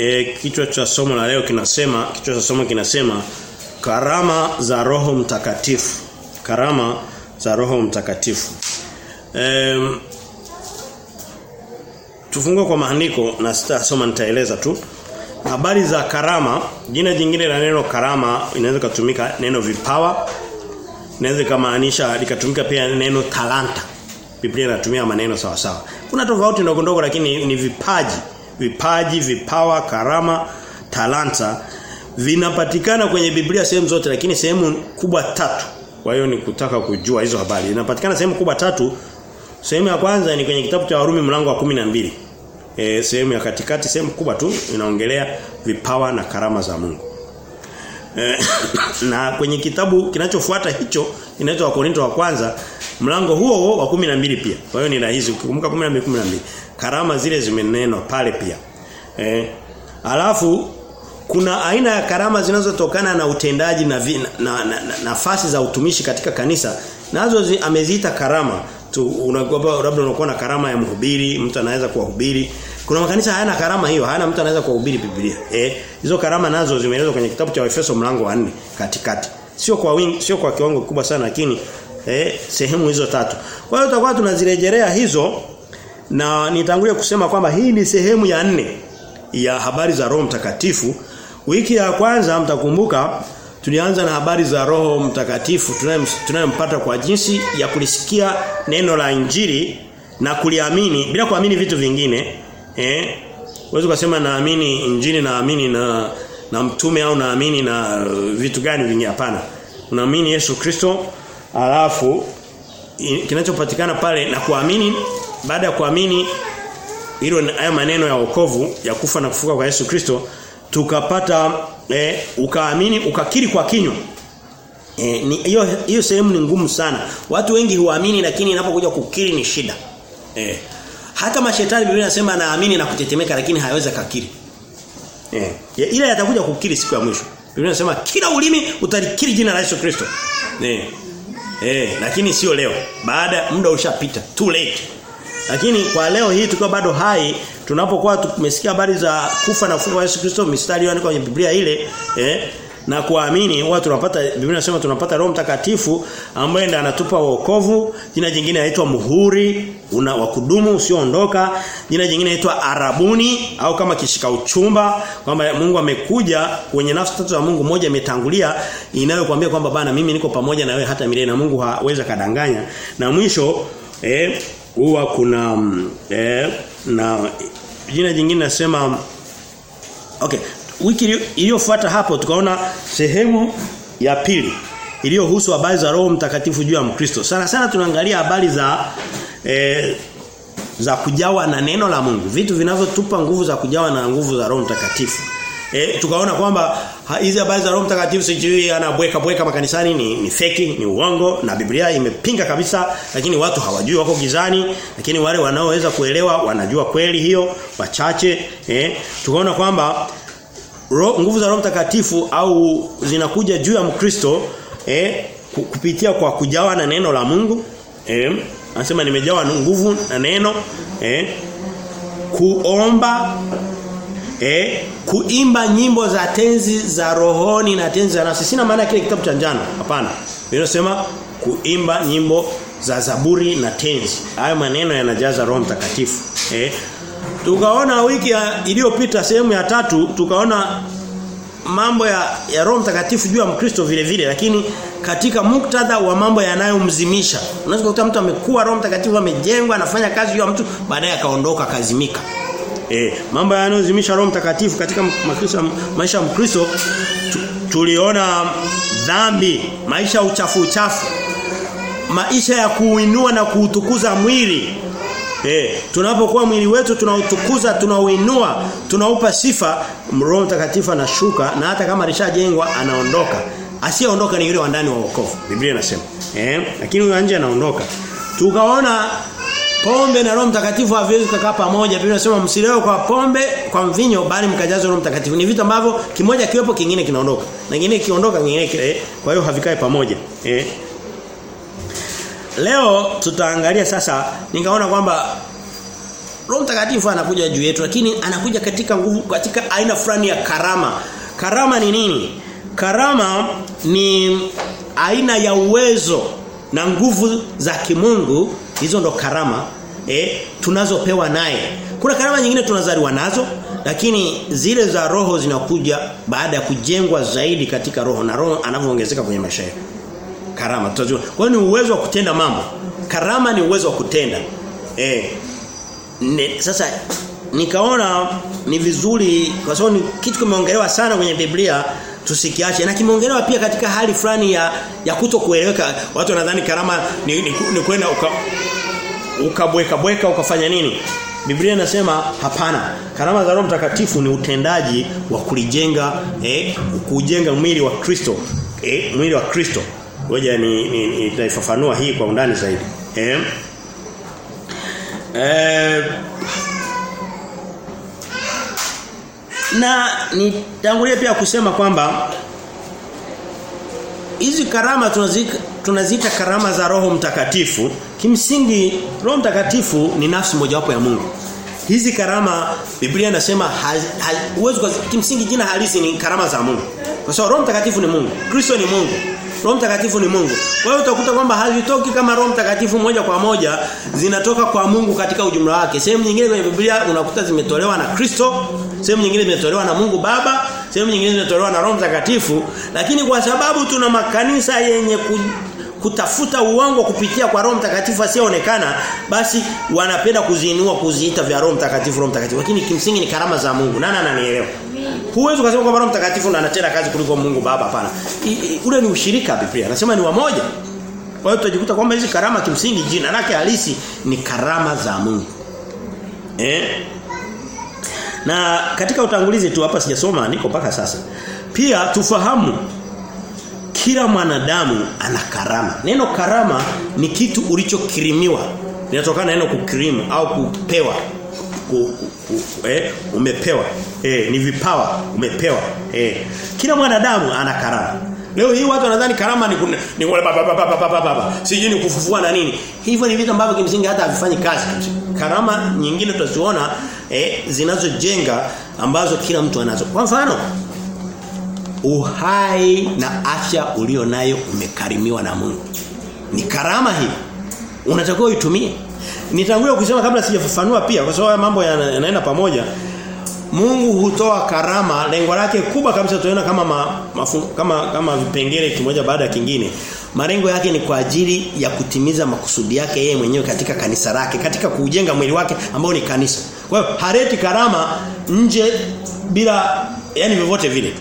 e, kichwa cha somo la leo kinasema kichwa cha somo kinasema karama za Roho Mtakatifu. Karama za Roho Mtakatifu. E, tufungue kwa maandiko na sitasoma nitaeleza tu. Habari za karama, jina jingine la neno karama inaweza kutumika neno vipawa. Inaweza kumaanisha likatumika pia neno talanta. Biblia inatumia maneno sawa sawa. Kuna tofauti ndogo ndogo lakini ni vipaji. Vipaji, vipawa, karama, talanta vinapatikana kwenye Biblia sehemu zote lakini sehemu kubwa tatu. Kwa hiyo ni kutaka kujua hizo habari. Inapatikana sehemu kubwa tatu. Sehemu ya kwanza ni kwenye kitabu cha Warumi mlango wa 12. Eh sehemu ya katikati sehemu kubwa tu inaongelea vipawa na karama za Mungu. E, na kwenye kitabu kinachofuata hicho inaitwa Wakorinto wa kwanza mlango huo wa 12 pia. Kwa hiyo ni rahisi ukikumbuka 12 12. Karama zile zimenenwa pale pia. Eh alafu kuna aina ya karama zinazotokana na utendaji na nafasi na, na, na, na za utumishi katika kanisa. Nazo zi, ameziita karama. Tu unakuwa labda unakuwa na karama ya mhubiri mtu anaweza kuwahubiri. Kuna makanisa hayana karama hiyo hayana mtu anaweza kuhubiri Biblia. Eh hizo karama nazo zimeelezwa kwenye kitabu cha Efeso mlango wa 4 katikati. Sio kwa wingi sio kwa kiwango kikubwa sana lakini eh sehemu hizo tatu. Kwa hiyo tutakuwa tunazirejelea hizo na nitangulia kusema kwamba hii ni sehemu ya nne ya habari za Roho Mtakatifu. Wiki ya kwanza mtakumbuka tulianza na habari za Roho Mtakatifu tunayempata kwa jinsi ya kulisikia neno la Injili na kuliamini bila kuamini vitu vingine eh? Uweze kusema naamini Injili naamini na na mtume au naamini na vitu gani vingine? Hapana. Unaamini Yesu Kristo alafu kinachopatikana pale na kuamini baada ya kuamini hilo haya maneno ya wokovu ya kufa na kufuka kwa Yesu Kristo tukapata eh, ukaamini ukakiri kwa kinywa. Eh, hiyo hiyo sehemu ni ngumu sana. Watu wengi huamini lakini inapokuja kukiri ni shida. Eh, hata mashetani Biblia inasema anaamini na kutetemeka lakini hayawezi kukiri eh, ile yatakuja kukiri siku ya mwisho. Biblia inasema kila ulimi utalikiri jina la Yesu Kristo. Eh, eh, lakini sio leo. Baada muda ushapita too late. Lakini kwa leo hii tukiwa bado hai tunapokuwa tumesikia habari za kufa na kufufuka Yesu Kristo mistari ile kwenye Biblia ile eh na kuamini huwa tunapata Biblia inasema tunapata Roho Mtakatifu ambaye ndiye anatupa wokovu. Jina jingine inaitwa muhuri una wa kudumu usioondoka. Jina jingine inaitwa arabuni au kama kishika uchumba kwamba Mungu amekuja kwenye nafsi tatu za Mungu moja imetangulia inayokuambia kwamba bana mimi niko pamoja na wewe hata milele na Mungu hawezi kadanganya na mwisho eh huwa kuna eh, na jina jingine nasema okay wiki iliyofuata hapo tukaona sehemu ya pili iliyohusu habari za Roho Mtakatifu juu ya Mkristo. Sana sana tunaangalia habari za e, za kujawa na neno la Mungu. Vitu vinavyotupa nguvu za kujawa na nguvu za Roho Mtakatifu. E, tukaona kwamba hizi habari za Roho Mtakatifu sijui anabweka bweka makanisani ni, ni feki, ni uongo na Biblia imepinga kabisa lakini watu hawajui wako gizani lakini wale wanaoweza kuelewa wanajua kweli hiyo wachache eh. Tukaona kwamba nguvu za Roho Mtakatifu au zinakuja juu ya Mkristo eh kupitia kwa kujawa na neno la Mungu eh anasema nimejawa nguvu na neno eh kuomba eh kuimba nyimbo za tenzi za rohoni na tenzi za nafsi. Sina maana kile kitabu cha njano hapana. Inasema kuimba nyimbo za zaburi na tenzi. Hayo maneno yanajaza roho mtakatifu eh tukaona wiki iliyopita sehemu ya tatu tukaona mambo ya, ya roho mtakatifu juu ya mkristo vile vile lakini katika muktadha wa mambo yanayomzimisha unaweza kukuta mtu amekuwa roho mtakatifu amejengwa anafanya kazi juu ya mtu baadaye akaondoka kazimika Eh, mambo yanayozimisha Roho Mtakatifu katika makristo, maisha ya Mkristo tu, tuliona dhambi, maisha uchafu uchafu. Maisha ya kuinua na kuutukuza mwili. Eh, tunapokuwa mwili wetu tunautukuza, tunauinua, tunaupa sifa, Roho Mtakatifu anashuka na hata kama alishajengwa anaondoka. Asiyeondoka ni yule wa ndani wa wokovu. Biblia inasema. Eh, lakini yule nje anaondoka. Tukaona pombe na Roho Mtakatifu haviwezi kukaa pamoja. Biblia inasema msilewe kwa pombe, kwa mvinyo bali mkajazwe Roho Mtakatifu. Ni vitu ambavyo kimoja kiwepo kingine kinaondoka. Na kingine kiondoka kingine kile. Kwa hiyo havikai pamoja. Eh. Leo tutaangalia sasa nikaona kwamba Roho Mtakatifu anakuja juu yetu lakini anakuja katika nguvu katika aina fulani ya karama. Karama ni nini? Karama ni aina ya uwezo na nguvu za kimungu hizo ndo karama eh tunazopewa naye. Kuna karama nyingine tunazaliwa nazo lakini zile za roho zinakuja baada ya kujengwa zaidi katika roho na roho anavyoongezeka kwenye maisha yetu. Karama tutajua. Kwa hiyo ni uwezo wa kutenda mambo. Karama ni uwezo wa kutenda. Eh. Ne, sasa nikaona ni vizuri kwa sababu ni kitu kimeongelewa sana kwenye Biblia tusikiache na kimeongelewa pia katika hali fulani ya ya kutokueleweka watu wanadhani karama ni, ni, ni kwenda uka ukabweka bweka ukafanya nini Biblia inasema hapana karama za Roho Mtakatifu ni utendaji wa kulijenga eh kujenga mwili wa Kristo eh mwili wa Kristo ngoja ni nitaifafanua ni, ni, hii kwa undani zaidi. Eh? Eh na nitangulia pia kusema kwamba hizi karama tunazika tunazita karama za Roho Mtakatifu kimsingi Roho Mtakatifu ni nafsi mojawapo ya Mungu. Hizi karama Biblia inasema uwezo kimsingi jina halisi ni karama za Mungu. Kwa sababu Roho Mtakatifu ni Mungu Kristo ni Mungu Roho Mtakatifu ni Mungu. Kwa hiyo utakuta kwamba hazitoki kama Roho Mtakatifu moja kwa moja, zinatoka kwa Mungu katika ujumla wake. Sehemu nyingine kwenye Biblia unakuta zimetolewa na Kristo, sehemu nyingine zimetolewa na Mungu Baba, sehemu nyingine zimetolewa na Roho Mtakatifu, lakini kwa sababu tuna makanisa yenye ku, kutafuta uongo kupitia kwa Roho Mtakatifu asiyeonekana, basi wanapenda kuziinua kuziita vya Roho Mtakatifu Roho Mtakatifu. Lakini kimsingi ni karama za Mungu. Nani ananielewa? Huwezi kusema kwamba Roho Mtakatifu ndiye anatenda kazi kuliko Mungu Baba hapana. Ule ni ushirika Biblia. Anasema ni wamoja. Kwa hiyo tutajikuta kwamba hizi karama kimsingi jina lake halisi ni karama za Mungu. Eh? Na katika utangulizi tu hapa sijasoma niko mpaka sasa. Pia tufahamu kila mwanadamu ana karama. Neno karama ni kitu ulichokirimiwa. Linatokana na neno kukirimu au kupewa. Ku, ku, ku, eh, umepewa. Eh, ni vipawa umepewa. Eh. Kila mwanadamu ana karama. Leo hii watu wanadhani karama ni ni baba. Sijui ni kufufua na nini. Hivyo ni vitu ambavyo kimsingi hata havifanyi kazi. Karama nyingine tutaziona eh, zinazojenga ambazo kila mtu anazo. Kwa mfano uhai na afya ulionayo umekarimiwa na Mungu. Ni karama hii. Unatakiwa uitumie. Nitangulia kusema kabla sijafafanua pia kwa sababu mambo yanaenda pamoja. Mungu hutoa karama lengo lake kubwa kabisa tunaona kama ma, mafu, kama kama vipengele kimoja baada ya kingine. Malengo yake ni kwa ajili ya kutimiza makusudi yake yeye mwenyewe katika kanisa lake, katika kujenga mwili wake ambao ni kanisa. Kwa hiyo hareti karama nje bila yani vyovyote vile.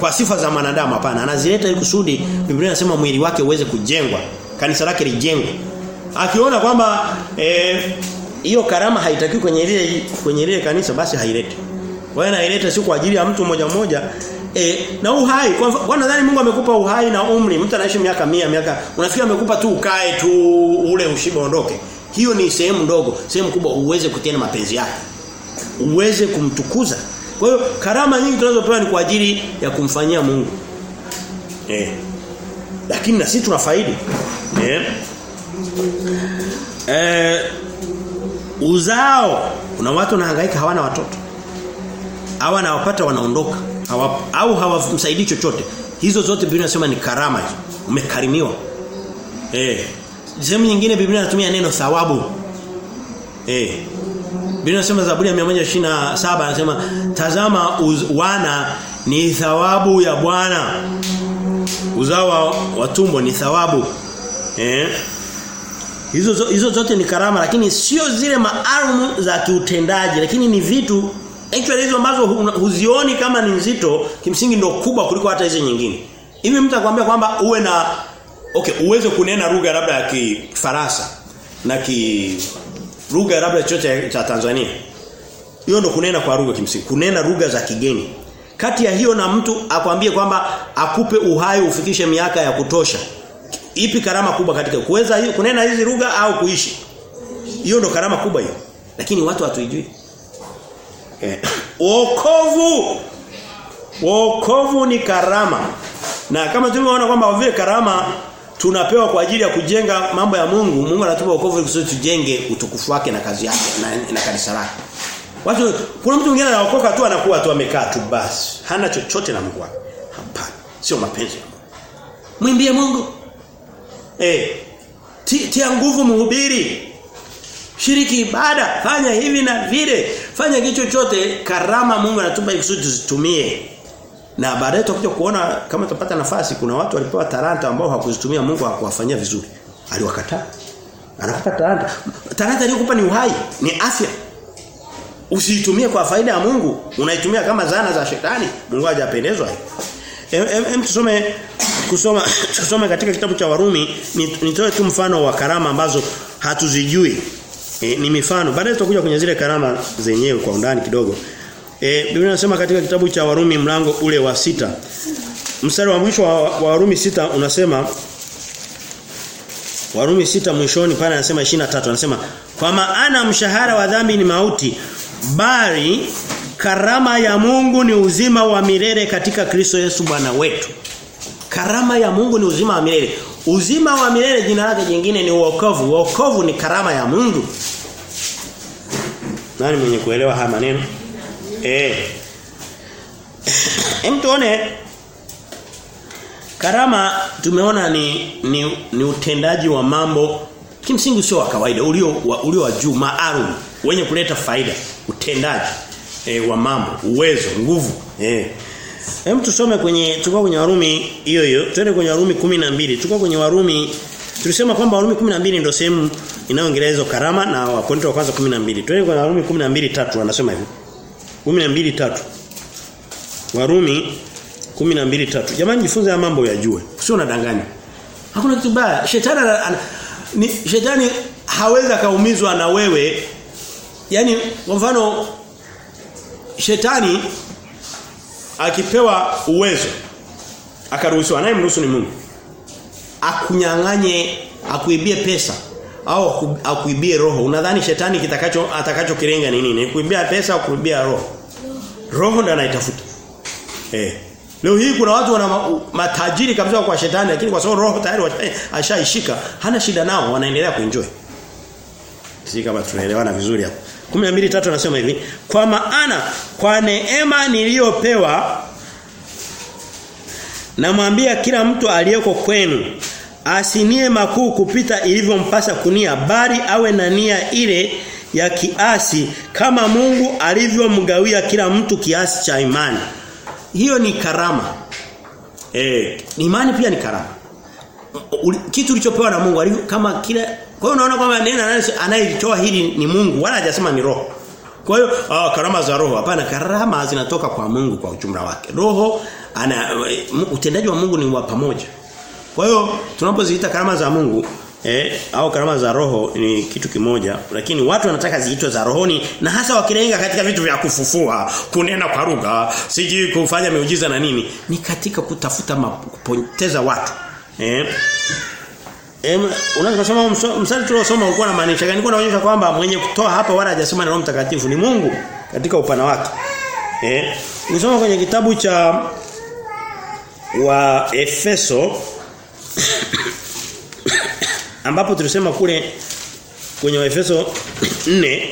Kwa sifa za mwanadamu hapana. Anazileta ili kusudi Biblia inasema mwili wake uweze kujengwa, kanisa lake lijengwe. Akiona kwamba hiyo eh, karama haitakiwi kwenye ile kwenye ile kanisa basi haileti. Kwa hiyo naileta sio kwa ajili ya mtu mmoja mmoja. E, na uhai kwa, kwa nadhani Mungu amekupa uhai na umri. Mtu anaishi miaka mia miaka unafikiri amekupa tu ukae tu ule ushibe ondoke hiyo ni sehemu ndogo sehemu kubwa uweze kutenda mapenzi yake uweze kumtukuza. Kwa hiyo karama nyingi tunazopewa ni kwa ajili ya kumfanyia Mungu. Eh lakini na sisi tunafaidi eh eh uzao kuna watu wanahangaika hawana watoto. Hawa nawapata wanaondoka. Hawa, au hawamsaidii chochote. Hizo zote Biblia inasema ni karama hizo. Umekarimiwa. Eh sehemu nyingine Biblia inatumia neno thawabu. Eh Biblia inasema Zaburi ya 127 anasema tazama uz, wana ni thawabu ya Bwana. Uzao wa tumbo ni thawabu. Eh hizo hizo zote ni karama lakini sio zile maalum za kiutendaji lakini ni vitu actually hizo ambazo huzioni kama ni nzito kimsingi ndio kubwa kuliko hata hizo nyingine. Hivi mtu akwambia kwamba uwe na okay uweze kunena lugha labda ya Kifaransa na ki lugha labda chochote cha Tanzania. Hiyo ndio kunena kwa lugha kimsingi. Kunena lugha za kigeni. Kati ya hiyo na mtu akwambie kwamba akupe uhai ufikishe miaka ya kutosha. Ipi karama kubwa katika kuweza hiyo kunena hizi lugha au kuishi? Hiyo ndo karama kubwa hiyo. Lakini watu hatuijui. Eh. Wokovu. Wokovu ni karama. Na kama tulivyoona kwamba vile karama tunapewa kwa ajili ya kujenga mambo ya Mungu. Mungu anatupa wokovu ili tujenge utukufu wake na kazi yake na, na kanisa lake. Watu kuna mtu mwingine anaokoka tu anakuwa tu amekaa tu basi. Hana chochote na Mungu wake. Hapana. Sio mapenzi. Mwimbie Mungu. Eh. Tia nguvu mhubiri. Shiriki ibada, fanya hivi na vile. Fanya kitu chochote karama Mungu anatupa kusudi tuzitumie. Na baadaye tutakuja kuona kama tutapata nafasi kuna watu walipewa talanta ambao hawakuzitumia Mungu hakuwafanyia vizuri. Aliwakataa. Anakupa talanta. Talanta aliyokupa ni uhai, ni afya. Usiitumie kwa faida ya Mungu, unaitumia kama zana za shetani. Mungu hajapendezwa. Hem em, em, tusome kusoma tusome katika kitabu cha Warumi nitoe tu mfano wa karama ambazo hatuzijui. E, ni mifano. Baadaye tutakuja kwenye zile karama zenyewe kwa undani kidogo. E, Biblia inasema katika kitabu cha Warumi mlango ule wa sita Mstari wa mwisho wa Warumi sita unasema Warumi sita mwishoni pale anasema 23 anasema kwa maana mshahara wa dhambi ni mauti bali karama ya Mungu ni uzima wa milele katika Kristo Yesu Bwana wetu. Karama ya Mungu ni uzima wa milele. Uzima wa milele jina lake jingine ni wokovu. Wokovu ni karama ya Mungu. Nani mwenye kuelewa haya maneno? Eh. Hem tuone karama tumeona ni, ni ni utendaji wa mambo kimsingi sio wa kawaida ulio wa, ulio wa juu maalum wenye kuleta faida utendaji e, wa mambo uwezo nguvu eh Hem tusome kwenye tukao kwenye Warumi hiyo hiyo twende kwenye Warumi 12 tukao kwenye Warumi tulisema kwamba Warumi 12 ndio sehemu inayoongelea hizo karama na Wakorintho wa kwanza 12 twende kwenye Warumi 12:3 anasema hivi 12:3 Warumi 12:3 Jamani jifunze ya mambo yajue. Sio unadanganya. Hakuna kitu baya. Shetani ni shetani hawezi kaumizwa na wewe. Yaani kwa mfano shetani akipewa uwezo akaruhusiwa naye mruhusu ni Mungu. Akunyang'anye akuibie pesa au akuibie roho. Unadhani shetani kitakacho atakachokilenga ni nini? Kuibia pesa au kuibia roho? Roho ndo anaitafuta. Eh. Leo hii kuna watu wana matajiri kabisa kwa shetani lakini kwa sababu roho tayari ashaishika hana shida nao wanaendelea kuenjoy. Si kama tunaelewana vizuri hapo. 12:3 anasema hivi, kwa maana kwa neema niliyopewa namwambia kila mtu aliyeko kwenu asinie makuu kupita ilivyompasa kunia bali awe na nia ile ya kiasi kama Mungu alivyomgawia kila mtu kiasi cha imani hiyo ni karama. Eh, imani pia ni karama. Kitu ulichopewa na Mungu kama kila kwa hiyo unaona kwamba neno anayelitoa hili ni Mungu wala hajasema ni roho. Kwa hiyo ah, karama za roho hapana karama zinatoka kwa Mungu kwa ujumla wake. Roho ana utendaji wa Mungu ni wa pamoja. Kwa hiyo tunapoziita karama za Mungu eh, au karama za roho ni kitu kimoja lakini watu wanataka ziitwe za rohoni na hasa wakilenga katika vitu vya kufufua kunena kwa lugha siji kufanya miujiza na nini ni katika kutafuta kupoteza watu eh unaweza kusema msali tuliosoma ulikuwa unamaanisha gani? Nilikuwa naonyesha kwamba mwenye kutoa hapa wala hajasema na Roho Mtakatifu ni Mungu katika upana wake. Eh, ukisoma kwenye kitabu cha wa Efeso ambapo tulisema kule kwenye Efeso 4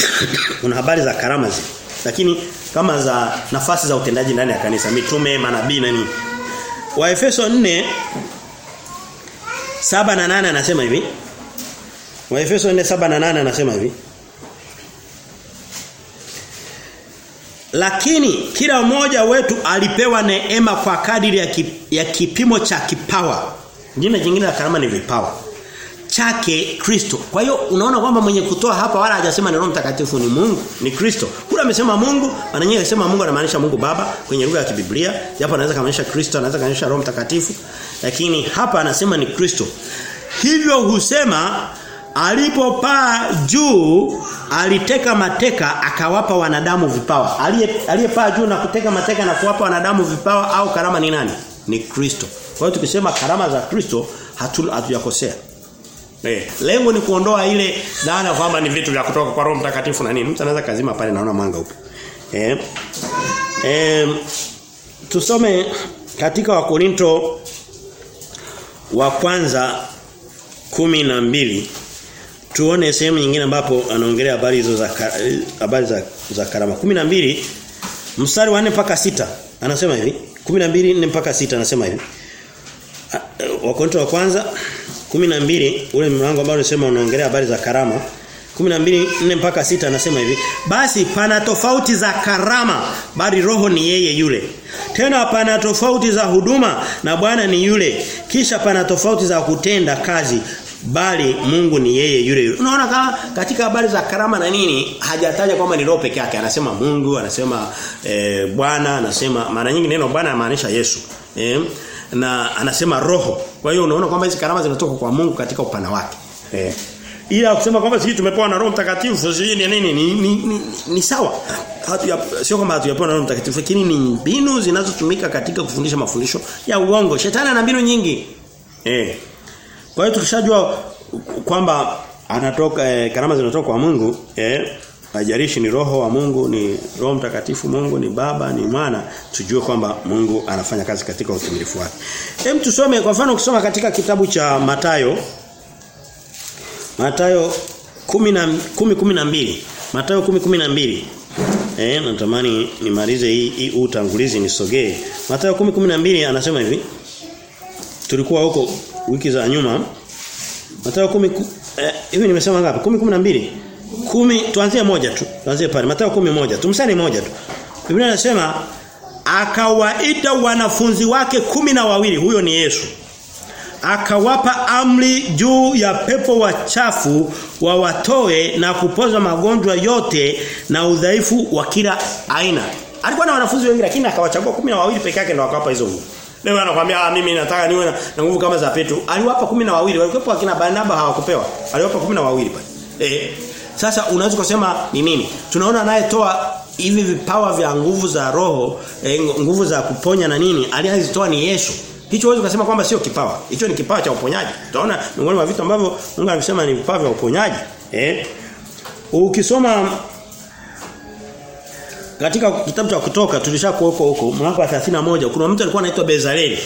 kuna habari za karama zile lakini kama za nafasi za utendaji ndani ya kanisa mitume manabii na nini Waefeso 4 saba na nane anasema hivi Waefeso 4:7 na nane anasema hivi Lakini kila mmoja wetu alipewa neema kwa kadiri ya, kip, ya kipimo cha kipawa. Jina jingine la karama ni vipawa. Chake Kristo. Kwa hiyo unaona kwamba mwenye kutoa hapa wala hajasema ni Roho Mtakatifu ni Mungu, ni Kristo. Kule amesema Mungu, maana yeye alisema Mungu anamaanisha Mungu Baba kwenye lugha ya Kibiblia, japo anaweza kumaanisha Kristo, anaweza kumaanisha Roho Mtakatifu, lakini hapa anasema ni Kristo. Hivyo husema alipopaa juu aliteka mateka akawapa wanadamu vipawa. Aliyepaa juu na kuteka mateka na kuwapa wanadamu vipawa au karama ni nani? Ni Kristo. Kwa hiyo tukisema karama za Kristo hatujakosea. Eh, lengo ni kuondoa ile dhana kwamba ni vitu vya kutoka kwa Roho Mtakatifu na nini. Mtu anaweza kazima pale naona mwanga upo. Eh. Eh tusome katika Wakorinto wa kwanza kumi na mbili tuone sehemu nyingine ambapo anaongelea habari hizo za habari za, za karama 12 mstari wa 4 mpaka sita anasema hivi 12 4 mpaka sita anasema hivi Wakorinto wa kwanza 12 ule mlango ambao unasema unaongelea habari za karama 12 4 mpaka 6 anasema hivi basi pana tofauti za karama bali roho ni yeye yule tena pana tofauti za huduma na Bwana ni yule kisha pana tofauti za kutenda kazi bali Mungu ni yeye yule yule. Unaona kama katika habari za karama na nini hajataja kwamba ni roho peke yake, anasema Mungu, anasema e, Bwana, anasema mara nyingi neno Bwana anamaanisha Yesu. E, na anasema roho. Kwa hiyo unaona kwamba hizi karama zinatoka kwa Mungu katika upana wake. Eh. Ila kusema kwamba sisi tumepewa na Roho Mtakatifu sisi ni nini ni, ni, ni, ni sawa. Hatu sio kwamba hatujapewa na Roho Mtakatifu lakini ni mbinu zinazotumika katika kufundisha mafundisho ya uongo. Shetani ana mbinu nyingi. Eh. Kwa hiyo tukishajua kwamba anatoka eh, karama zinatoka kwa Mungu, eh hajalishi ni roho wa Mungu, ni Roho Mtakatifu Mungu, ni Baba, ni Mwana, tujue kwamba Mungu anafanya kazi katika utimilifu wake. Hem tusome kwa mfano ukisoma katika kitabu cha Matayo Matayo 10 10:12. Matayo 10:12. Eh natamani nimalize hii hii utangulizi nisogee. Matayo 10:12 anasema hivi. Tulikuwa huko wiki za nyuma. Mathayo 10 eh, hivi nimesema ngapi? 10 12. 10 tuanzie moja tu. Tuanzie pale. Mathayo 10 moja. Tumsani moja tu. Biblia inasema akawaita wanafunzi wake kumi na wawili huyo ni Yesu. Akawapa amri juu ya pepo wachafu wawatoe na kupoza magonjwa yote na udhaifu wa kila aina. Alikuwa na wanafunzi wengi lakini akawachagua kumi na wawili peke yake ndio akawapa hizo nguvu. Leo anakuambia ah mimi nataka niwe na, na nguvu kama za Petro. Aliwapa kumi na wawili, walikuwa akina Barnaba hawakupewa. Aliwapa kumi na wawili pale. Eh. Sasa unaweza kusema ni nini? Tunaona anayetoa hivi vipawa vya nguvu za roho, eh, nguvu za kuponya na nini? Aliyezitoa ni Yesu. Hicho huwezi kusema kwamba sio kipawa. Hicho ni kipawa cha uponyaji. Tunaona miongoni mwa vitu ambavyo Mungu anasema ni vipawa vya uponyaji. Eh? Ukisoma katika kitabu cha kutoka tulishakuwa huko huko mwaka wa 31 kuna mtu alikuwa anaitwa Bezaleli.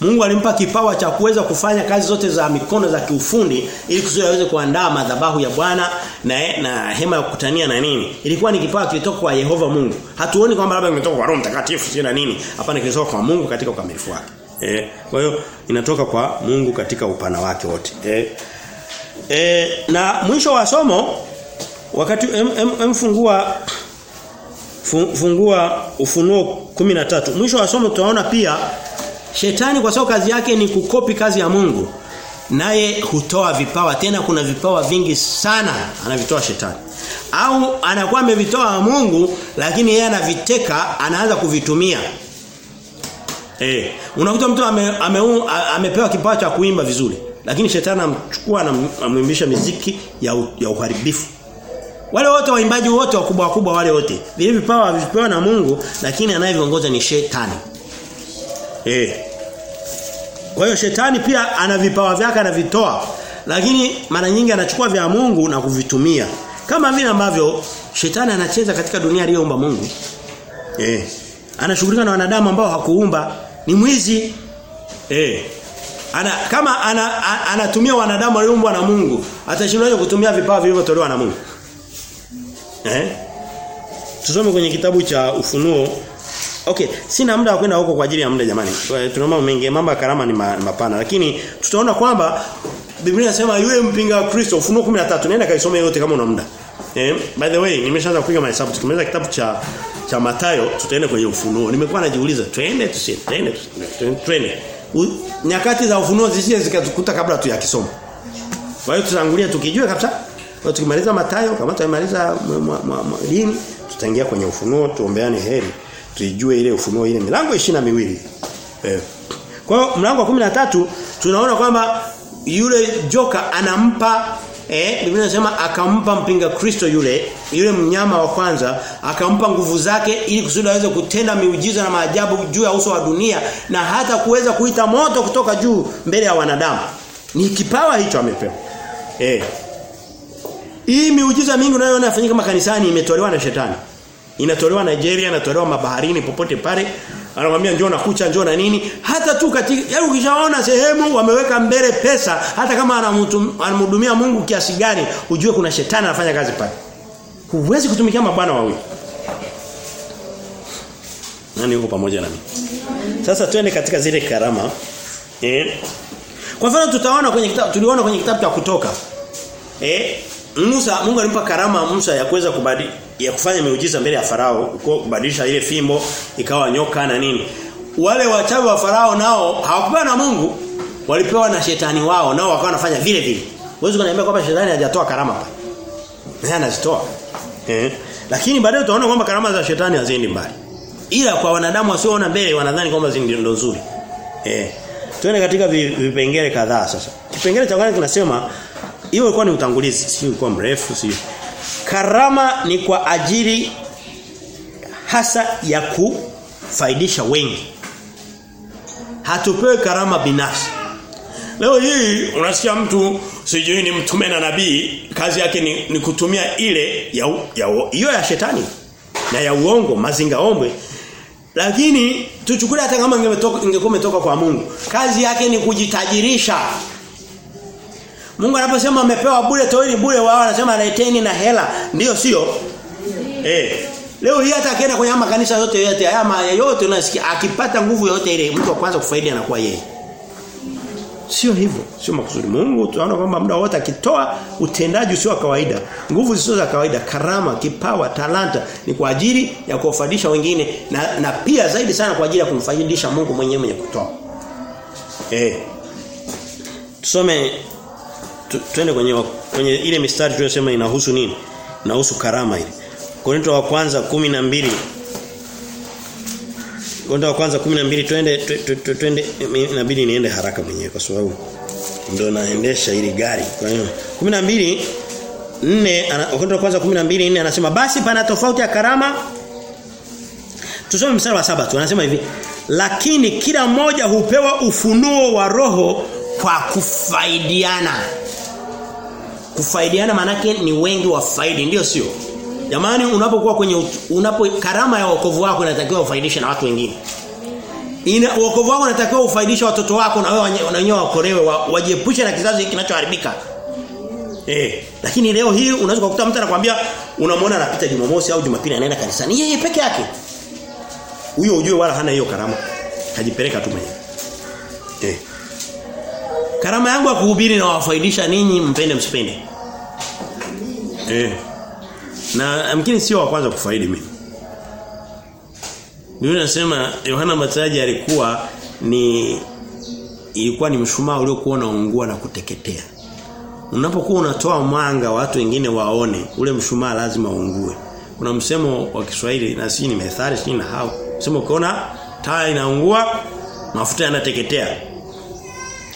Mungu alimpa kipawa cha kuweza kufanya kazi zote za mikono za kiufundi ili kusudi aweze kuandaa madhabahu ya Bwana na na hema ya kukutania na nini. Ilikuwa ni kipawa kilitoka kwa Yehova Mungu. Hatuoni kwamba labda kimetoka kwa Roho Mtakatifu sio na nini. Hapana kilitoka kwa Mungu katika ukamilifu wake. Eh, kwa hiyo inatoka kwa Mungu katika upana wake wote. Eh, eh, na mwisho wa somo wakati mfungua fungua ufunuo 13 mwisho wa somo tutaona pia shetani kwa sababu kazi yake ni kukopi kazi ya Mungu naye hutoa vipawa tena kuna vipawa vingi sana anavitoa shetani au anakuwa amevitoa Mungu lakini yeye anaviteka anaanza kuvitumia eh unakuta mtu ame, ame, amepewa kipawa cha kuimba vizuri lakini shetani amchukua anamwimbisha miziki ya, ya uharibifu wale wote waimbaji wote wakubwa wakubwa wale wote. Vile vipawa vipewa na Mungu lakini anayeviongoza ni shetani. Eh. Kwa hiyo shetani pia ana vipawa vyake anavitoa. Lakini mara nyingi anachukua vya Mungu na kuvitumia. Kama vile ambavyo shetani anacheza katika dunia aliyoumba Mungu. Eh. Anashughulika na wanadamu ambao hakuumba, ni mwizi. Eh. Ana kama ana, ana anatumia wanadamu walioumbwa na Mungu, atashindwaje kutumia vipawa vilivyotolewa na Mungu? Eh? Tusome kwenye kitabu cha Ufunuo. Okay, sina muda wa kwenda huko kwa ajili ya muda jamani. Tuna mambo mengi, mambo ya karama ni mapana, lakini tutaona kwamba Biblia inasema yule mpinga Kristo Ufunuo 13 nenda kaisome yote kama una muda. Eh, by the way, nimeshaanza kupiga mahesabu. Tukimaliza kitabu cha cha Mathayo tutaenda kwenye Ufunuo. Nimekuwa najiuliza, twende tusiende, twende twende. Nyakati za Ufunuo zisije zikatukuta kabla tu ya kisomo. Kwa hiyo tutangulia tukijua kabisa kwa tukimaliza Mathayo kama tumemaliza dini tutaingia kwenye ufunuo tuombeane heri tuijue ile ufunuo ile milango ishina miwili eh. Kwa hiyo mlango wa 13 tunaona kwamba yule joka anampa eh Biblia inasema akampa mpinga Kristo yule yule mnyama wa kwanza akampa nguvu zake ili kusudi aweze kutenda miujiza na maajabu juu ya uso wa dunia na hata kuweza kuita moto kutoka juu mbele ya wanadamu. Ni kipawa hicho amepewa. Eh hii miujiza mingi unayoona inafanyika makanisani imetolewa na shetani. Inatolewa Nigeria, inatolewa mabaharini popote pale. anakuambia njoo na kucha njoo na nini. Hata tu katika yaani ukishaona sehemu wameweka mbele pesa hata kama anamhudumia Mungu kiasi gani ujue kuna shetani anafanya kazi pale. Huwezi kutumikia mabwana wawili. Nani yuko pamoja nami? Sasa twende katika zile karama. Eh kwa mfano tutaona kwenye kitabu tuliona kwenye kitabu cha kutoka. Eh Musa Mungu alimpa karama Musa ya kuweza kubadili ya kufanya miujiza mbele ya farao kubadilisha ile fimbo ikawa nyoka na nini. Wale wachawi wa farao nao hawakupewa na Mungu walipewa na shetani wao nao wakawa wanafanya vile vile. Uwezo kuniambia kwamba shetani hajatoa karama pale? Yeye anazitoa. Eh. Lakini baadaye utaona kwamba karama za shetani haziendi mbali. Ila kwa wanadamu wasioona mbele wanadhani kwamba ndio nzuri. Eh. Tuende katika vipengele kadhaa sasa. Kipengele cha kwanza kinasema hiyo ilikuwa ni utangulizi si ilikuwa mrefu si karama ni kwa ajili hasa ya kufaidisha wengi. Hatupewi karama binafsi. Leo hii unasikia mtu sijui ni mtume na nabii kazi yake ni, ni kutumia ile ya ya hiyo ya shetani na ya uongo mazinga ombwe. Lakini tuchukulie hata kama ingekuwa imetoka kwa Mungu. Kazi yake ni kujitajirisha Mungu anaposema amepewa bure toeni bure wao anasema leteni na hela. Ndio sio? Eh. Leo hii hata akienda kwenye makanisa yote yote haya yote unasikia akipata nguvu yote ile mtu wa kwanza kufaidi anakuwa yeye. Sio hivyo, sio makusudi. Mungu tunaona kwamba muda wote akitoa utendaji usio wa kawaida, nguvu zisizo za kawaida, karama, kipawa, talanta ni kwa ajili ya kuwafaidisha wengine na, na pia zaidi sana kwa ajili ya kumfaidisha Mungu mwenyewe mwenye kutoa. Eh. Tusome tu, twende kwenye kwenye ile mistari tuliyosema inahusu nini? Inahusu karama ile. Korinto wa kwanza 12 Korinto wa kwanza 12 twende twende inabidi niende haraka mwenyewe kwa sababu ndio naendesha ili gari. Kwa hiyo 12 4 Korinto wa kwanza 12 4 anasema basi pana tofauti ya karama Tusome mstari wa saba tu anasema hivi lakini kila mmoja hupewa ufunuo wa roho kwa kufaidiana. Kufaidiana manake ni wengi wa faidi ndio sio? Jamani unapokuwa kwenye unapo karama ya wokovu wako inatakiwa ufaidishe na watu wengine. Ina wokovu wako unatakiwa ufaidishe watoto wako na wewe wenyewe wakorewe wajiepushe na kizazi kinachoharibika. Eh, lakini leo hii unaweza kukuta mtu anakuambia unamwona anapita Jumamosi au Jumapili anaenda kanisani yeye peke yake. Huyo ujue wala hana hiyo karama. Kajipeleka tu mwenyewe. Eh. Karama yangu ya kuhubiri na wafaidisha ninyi mpende msipende. Eh. Na amkini sio wa kwanza kufaidi mimi. Biblia inasema Yohana Mbatizaji alikuwa ni ilikuwa ni mshumaa uliokuwa unaungua na kuteketea. Unapokuwa unatoa mwanga watu wengine waone, ule mshumaa lazima uungue. Kuna msemo wa Kiswahili na si ni methali si na hao. Msemo ukiona taa inaungua, mafuta yanateketea.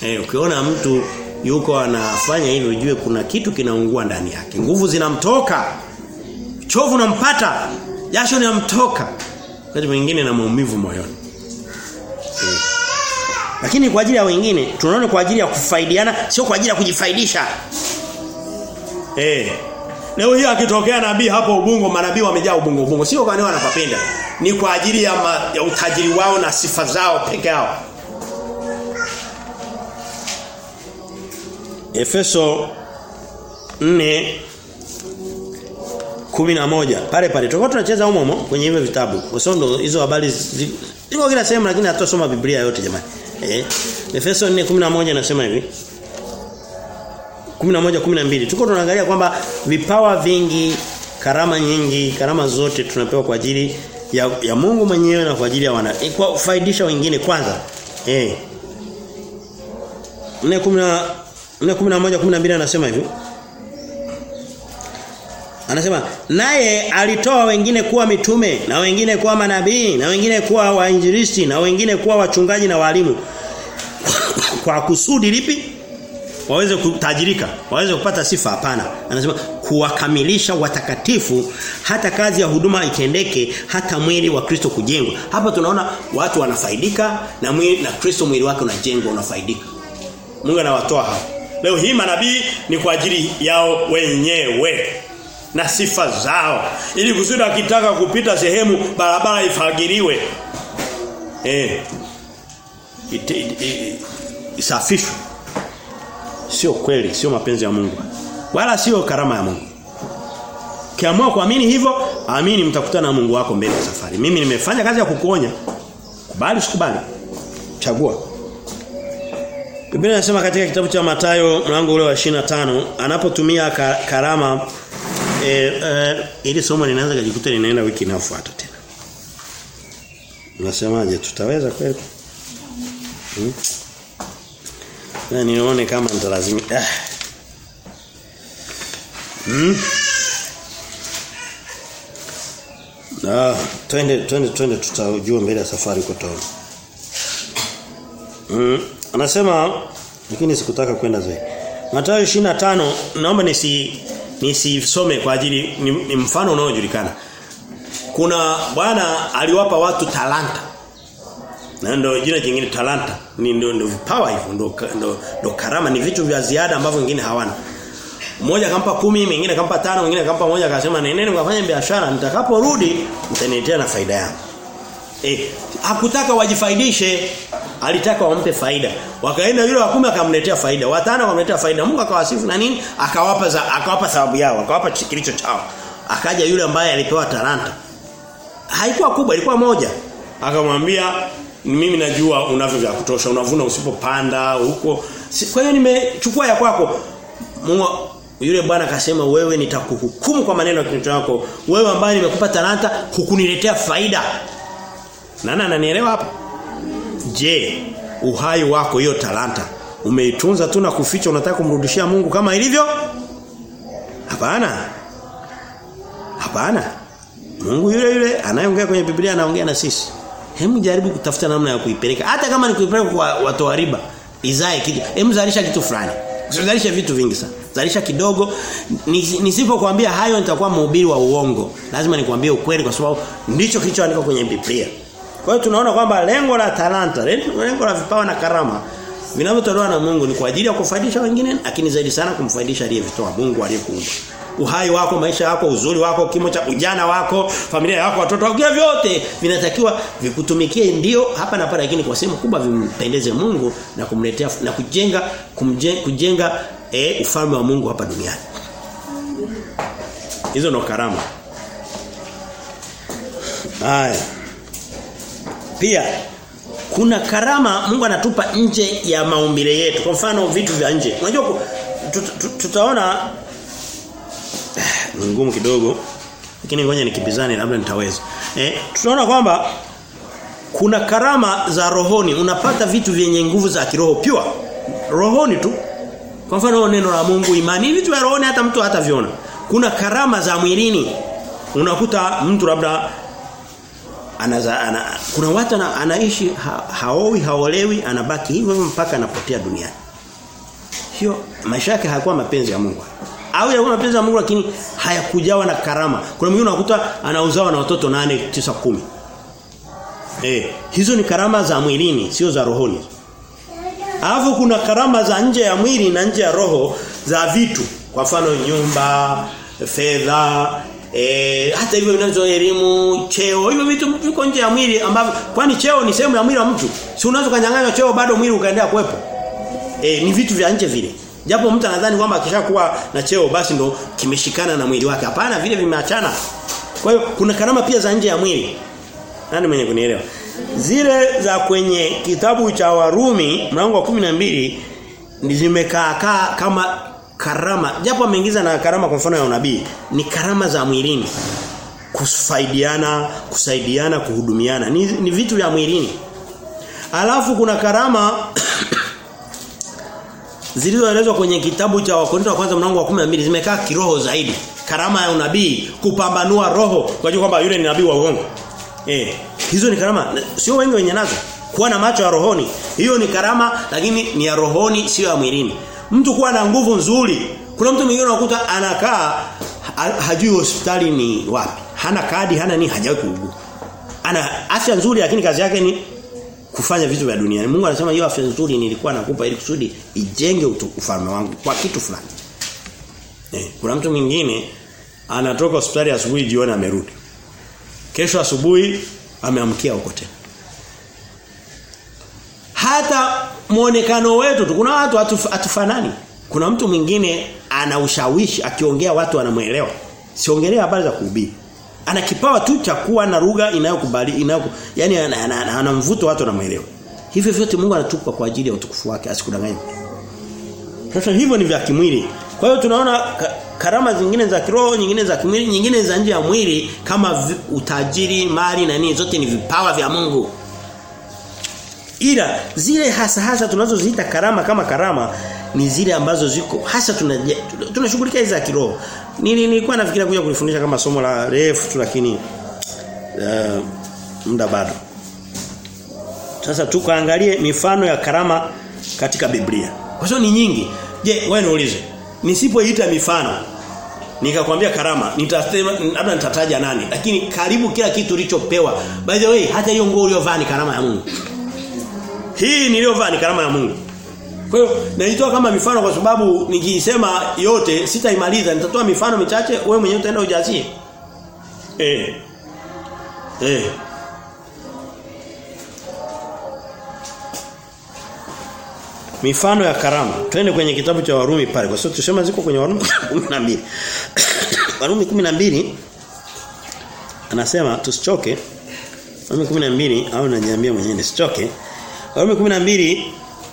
Eh ukiona mtu yuko anafanya hivyo ujue kuna kitu kinaungua ndani yake. Nguvu zinamtoka. Chovu nampata. Jasho linamtoka. Wakati mwingine na maumivu moyoni. Eh. Lakini kwa ajili ya wengine tunaona kwa ajili ya kufaidiana sio kwa ajili ya kujifaidisha. Eh. Leo hii akitokea nabii hapo ubungo manabii wamejaa ubungo ubungo sio kwa nini wanapapenda ni kwa ajili ya, ma, ya utajiri wao na sifa zao peke yao. Efeso 4 11 pale pale. Tulikuwa tunacheza humo humo kwenye hivyo vitabu. Usondo hizo habari ziko kila sehemu lakini hatusoma Biblia yote jamani. Eh? Efeso 4:11 nasema hivi. 11 12 tuko tunaangalia kwamba vipawa vingi karama nyingi karama zote tunapewa kwa ajili ya, ya Mungu mwenyewe na kwa ajili ya wana kwa kufaidisha wengine kwanza. Eh 4:11 12 anasema hivi. Anasema naye alitoa wengine kuwa mitume na wengine kuwa manabii na wengine kuwa wainjilisti na wengine kuwa wachungaji na walimu. Kwa kusudi lipi? Waweze kutajirika waweze kupata sifa? Hapana. Anasema kuwakamilisha watakatifu hata kazi ya huduma itendeke hata mwili wa Kristo kujengwa. Hapa tunaona watu wanafaidika na mwili na Kristo mwili wake unajengwa unafaidika. Mungu anawatoa hapa leo hii manabii ni kwa ajili yao wenyewe na sifa zao. Ili kusudi akitaka kupita sehemu barabara ifagiriwe eh. Isafishwe. Sio kweli sio mapenzi ya Mungu. Wala sio karama ya Mungu. Kiamua kuamini hivyo amini mtakutana na Mungu wako mbele ya safari. Mimi nimefanya kazi ya kukuonya. Kubali usikubali. Chagua Biblia inasema katika kitabu cha Matayo mlango ule wa 25 anapotumia karama eh, eh, ili somo linaanza kujikuta linaenda wiki inayofuata tena. Unasemaje tutaweza kweli? Hmm? Na nione kama nitalazimi. Ah. Hmm? Ah, twende twende twende tutajua mbele ya safari kutoka. Mm, anasema lakini sikutaka kwenda zaidi. Mathayo 25 naomba nisi nisisome kwa ajili ni, ni mfano unaojulikana. Kuna bwana aliwapa watu talanta. Na ndio jina jingine talanta. Ni ndio ndio vipawa hivyo ndio ndio ndio karama ni vitu vya ziada ambavyo wengine hawana. Mmoja akampa kumi, mwingine akampa tano, mwingine akampa moja akasema nendeni mkafanye biashara nitakaporudi mtaniletea na faida yangu. Eh, hakutaka wajifaidishe, alitaka wampe faida. Wakaenda yule wa kumi akamletea faida, watano akamletea faida. Mungu akawasifu na nini? Akawapa za, akawapa sababu yao, akawapa kilicho chao. Akaja yule ambaye alipewa talanta. Haikuwa kubwa, ilikuwa moja. Akamwambia mimi najua unavyo vya kutosha, unavuna usipopanda huko. Kwa hiyo nimechukua ya kwako. Mungu yule bwana akasema wewe nitakuhukumu kwa maneno ya kinywa chako. Wewe ambaye nimekupa talanta hukuniletea faida. Nani ananielewa hapa? Je, uhai wako hiyo talanta umeitunza tu na kuficha unataka kumrudishia Mungu kama ilivyo? Hapana. Hapana. Mungu yule yule anayeongea kwenye Biblia anaongea na sisi. Hemu jaribu kutafuta namna ya kuipeleka. Hata kama ni kuipeleka kwa watoa riba, izae kitu. Hemu zalisha kitu fulani. Usizalishe vitu vingi sana. Zalisha kidogo. Nisipokuambia hayo nitakuwa mhubiri wa uongo. Lazima nikwambie ukweli kwa sababu ndicho kilichoandikwa kwenye Biblia. Kwa hiyo tunaona kwamba lengo la talanta, lengo la vipawa na karama vinavyotolewa na Mungu ni kwa ajili ya kufaidisha wengine lakini zaidi sana kumfaidisha aliyevitoa Mungu aliyekuumba. Uhai wako, maisha yako, uzuri wako, kimo cha ujana wako, familia yako, watoto wako vyote vinatakiwa vikutumikie ndio hapa na pale lakini kwa sehemu kubwa vimpendeze Mungu na kumletea na kujenga kumjenga, kujenga eh, ufalme wa Mungu hapa duniani. Hizo ndo karama. Haya. Pia kuna karama Mungu anatupa nje ya maumbile yetu. Kwa mfano vitu vya nje. Unajua tut- tut- tutaona ni ngumu kidogo lakini ngoja nikipizane labda nitaweza. Eh, tutaona kwamba kuna karama za rohoni unapata vitu vyenye nguvu za kiroho pure rohoni tu kwa mfano neno la Mungu imani vitu vya rohoni hata mtu hataviona kuna karama za mwilini unakuta mtu labda anaza, ana, kuna watu ana, anaishi ha, haowi haolewi anabaki hivyo mpaka anapotea duniani hiyo maisha yake hayakuwa mapenzi ya Mungu au yalikuwa mapenzi ya Mungu lakini hayakujawa na karama kuna mwingine unakuta anauzawa na watoto 8 9 10 Eh, hizo ni karama za mwilini, sio za rohoni. Alafu kuna karama za nje ya mwili na nje ya roho za vitu. Kwa mfano nyumba, fedha, eh hata hivyo unazo elimu, cheo, hivyo vitu viko nje ya mwili ambavyo kwani cheo ni sehemu ya mwili wa mtu. Si unaweza kanyang'anywa cheo bado mwili ukaendelea kuwepo. Eh ni vitu vya nje vile. Japo mtu anadhani kwamba akishakuwa na cheo basi ndo kimeshikana na mwili wake. Hapana vile vimeachana. Kwa hiyo kuna karama pia za nje ya mwili. Nani mwenye kunielewa? Zile za kwenye kitabu cha Warumi mlango wa 12 ni zimekaa kama karama. Japo ameingiza na karama kwa mfano ya unabii, ni karama za mwilini. Kusaidiana, kusaidiana, kuhudumiana. Ni, ni vitu vya mwilini. Alafu kuna karama zilizoelezwa kwenye kitabu cha Wakorintho wa kwanza mlango wa 12 zimekaa kiroho zaidi. Karama ya unabii, kupambanua roho, kwa kwamba yule ni nabii wa uongo. Eh, hizo ni karama sio wengi wenye nazo. Kuwa na macho ya rohoni. Hiyo ni karama lakini ni ya rohoni sio ya mwilini. Mtu kuwa na nguvu nzuri. Kuna mtu mwingine unakuta anakaa ha, hajui hospitali ni wapi. Hana kadi, hana nini, hajawahi kuugua. Ana afya nzuri lakini kazi yake ni kufanya vitu vya duniani. Mungu anasema hiyo afya nzuri nilikuwa nakupa ili kusudi ijenge ufalme wangu kwa kitu fulani. Eh, kuna mtu mwingine anatoka hospitali asubuhi jioni amerudi. Kesho asubuhi ameamkia huko tena. hata muonekano wetu tu kuna watu hatufanani. Kuna mtu mwingine ana ushawishi akiongea watu wanamuelewa. Siongelea habari za kuhubiri. Ana kipawa tu cha kuwa na lugha inayokubali inayo yani ana mvuto watu wanamuelewa. Hivyo vyote Mungu anatupa kwa ajili ya utukufu wake asikudanganye. Sasa hivyo ni vya kimwili. Kwa hiyo tunaona karama zingine za kiroho, nyingine za kimwili, nyingine za nje ya mwili kama utajiri, mali na nini zote ni vipawa vya Mungu. Ila zile hasa hasa tunazoziita karama kama karama ni zile ambazo ziko hasa tunashughulikia hizo za kiroho. Nini nilikuwa nafikiria kuja kulifundisha kama somo la refu tu lakini uh, muda bado. Sasa tukaangalie mifano ya karama katika Biblia. Kwa sababu ni nyingi. Je, wewe niulize. Nisipoita mifano nikakwambia karama, nitasema labda nitataja nani, lakini karibu kila kitu ulichopewa. By the way, hata hiyo nguo uliyovaa ni karama ya Mungu. Hii niliyovaa ni karama ya Mungu. Kwa hiyo naitoa kama mifano kwa sababu nikisema yote sitaimaliza, nitatoa mifano michache wewe mwenyewe utaenda ujazie. Eh. Eh. Mifano ya karama. Twende kwenye kitabu cha Warumi pale kwa sababu tusema ziko kwenye Warumi 12. Warumi 12 anasema tusichoke. Warumi 12 au najiambia mwenyewe nisichoke. Warumi 12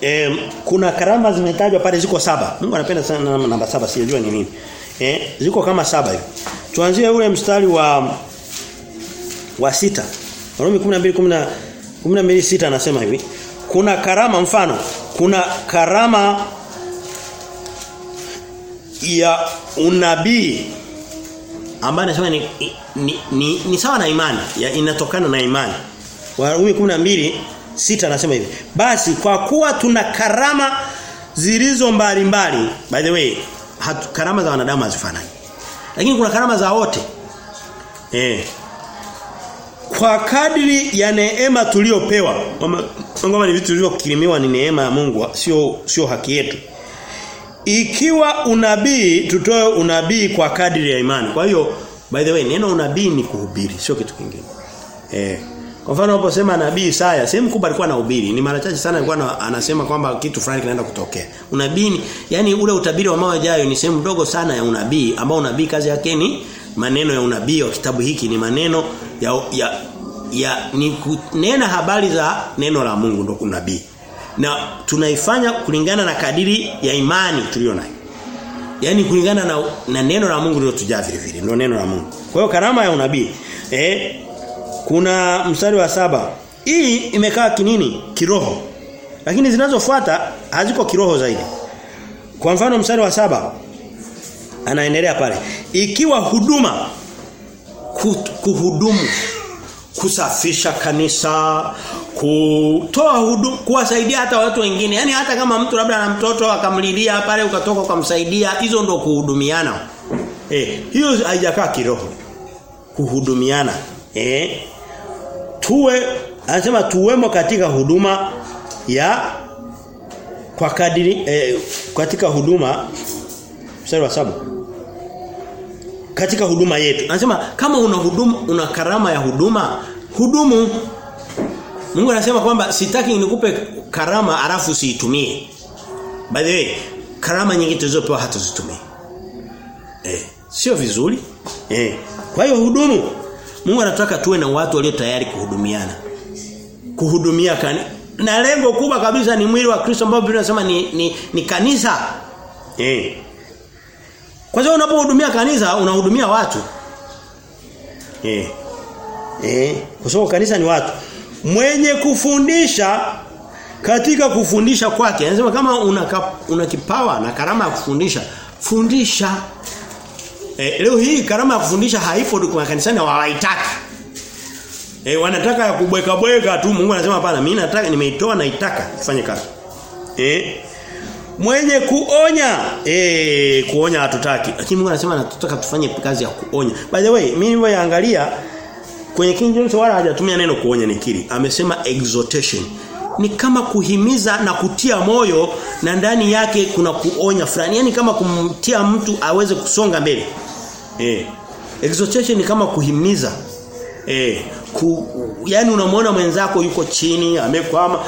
eh, kuna karama zimetajwa pale ziko saba. Mungu anapenda sana namba saba sijajua ni nini. Eh, ziko kama saba hivi. Tuanzie ule mstari wa wa sita. Warumi 12 10 12 sita anasema hivi. Kuna karama mfano kuna karama ya unabii ambayo anasema ni, ni, ni, ni sawa na imani ya inatokana na imani. Warumi 12 sita anasema hivi. Basi kwa kuwa tuna karama zilizo mbalimbali by the way hatu, karama za wanadamu hazifanani. Lakini kuna karama za wote. Eh. Kwa kadri ya neema tuliyopewa ngoma ni vitu vilivyokirimiwa ni neema ya Mungu sio sio haki yetu. Ikiwa unabii tutoe unabii kwa kadri ya imani. Kwa hiyo by the way neno unabii ni kuhubiri sio kitu kingine. Eh kwa mfano unaposema nabii Isaya, sehemu kubwa alikuwa anahubiri. Ni mara chache sana alikuwa anasema kwamba kitu fulani kinaenda kutokea. Unabii yani ule utabiri wa mambo yajayo ni sehemu ndogo sana ya unabii ambao unabii kazi yake ni maneno ya unabii wa kitabu hiki ni maneno ya ya, ya ni kunena habari za neno la Mungu ndio unabii. Na tunaifanya kulingana na kadiri ya imani tuliyonayo. Yaani kulingana na, na neno la Mungu lilotujaa vile vile ndio neno la Mungu. Kwa hiyo karama ya unabii eh kuna mstari wa saba. Hii imekaa kinini? Kiroho. Lakini zinazofuata haziko kiroho zaidi. Kwa mfano mstari wa saba anaendelea pale. Ikiwa huduma kuhudumu kusafisha kanisa kutoa huduma kuwasaidia hata watu wengine. Yani hata kama mtu labda ana mtoto akamlilia pale ukatoka ukamsaidia hizo ndo kuhudumiana. Eh hiyo haijakaa kiroho. Kuhudumiana. Eh tuwe anasema tuwemo katika huduma ya kwa kadiri eh, katika huduma mstari wa saba. Katika huduma yetu. Anasema kama una huduma una karama ya huduma hudumu. Mungu anasema kwamba sitaki nikupe karama alafu siitumie. By the way karama nyingi tulizopewa hata zitumie eh sio vizuri. Eh kwa hiyo hudumu Mungu anataka tuwe na watu walio tayari kuhudumiana. Kuhudumia kani. Na lengo kubwa kabisa ni mwili wa Kristo ambao Biblia inasema ni, ni ni kanisa. Eh. Kwa hiyo unapohudumia kanisa unahudumia watu. Eh. Eh, kwa sababu kanisa ni watu. Mwenye kufundisha katika kufundisha kwake. Anasema kama una una kipawa na karama ya kufundisha, fundisha Eh, leo hii karama ya kufundisha haipo kwa kanisani hawaitaki. Eh, wanataka ya kubweka bweka tu. Mungu anasema hapana, mimi nataka nimeitoa na itaka fanye kazi. Eh? Mwenye kuonya, eh kuonya hatutaki. Lakini Mungu anasema nataka tufanye kazi ya kuonya. By the way, mimi nilivyoangalia kwenye King James wala hajatumia neno kuonya nikiri. Amesema exhortation. Ni kama kuhimiza na kutia moyo na ndani yake kuna kuonya fulani. Yaani kama kumtia mtu aweze kusonga mbele. Eh. Exhortation ni kama kuhimiza. Eh, ku, yani unamwona mwenzako yuko chini amekwama.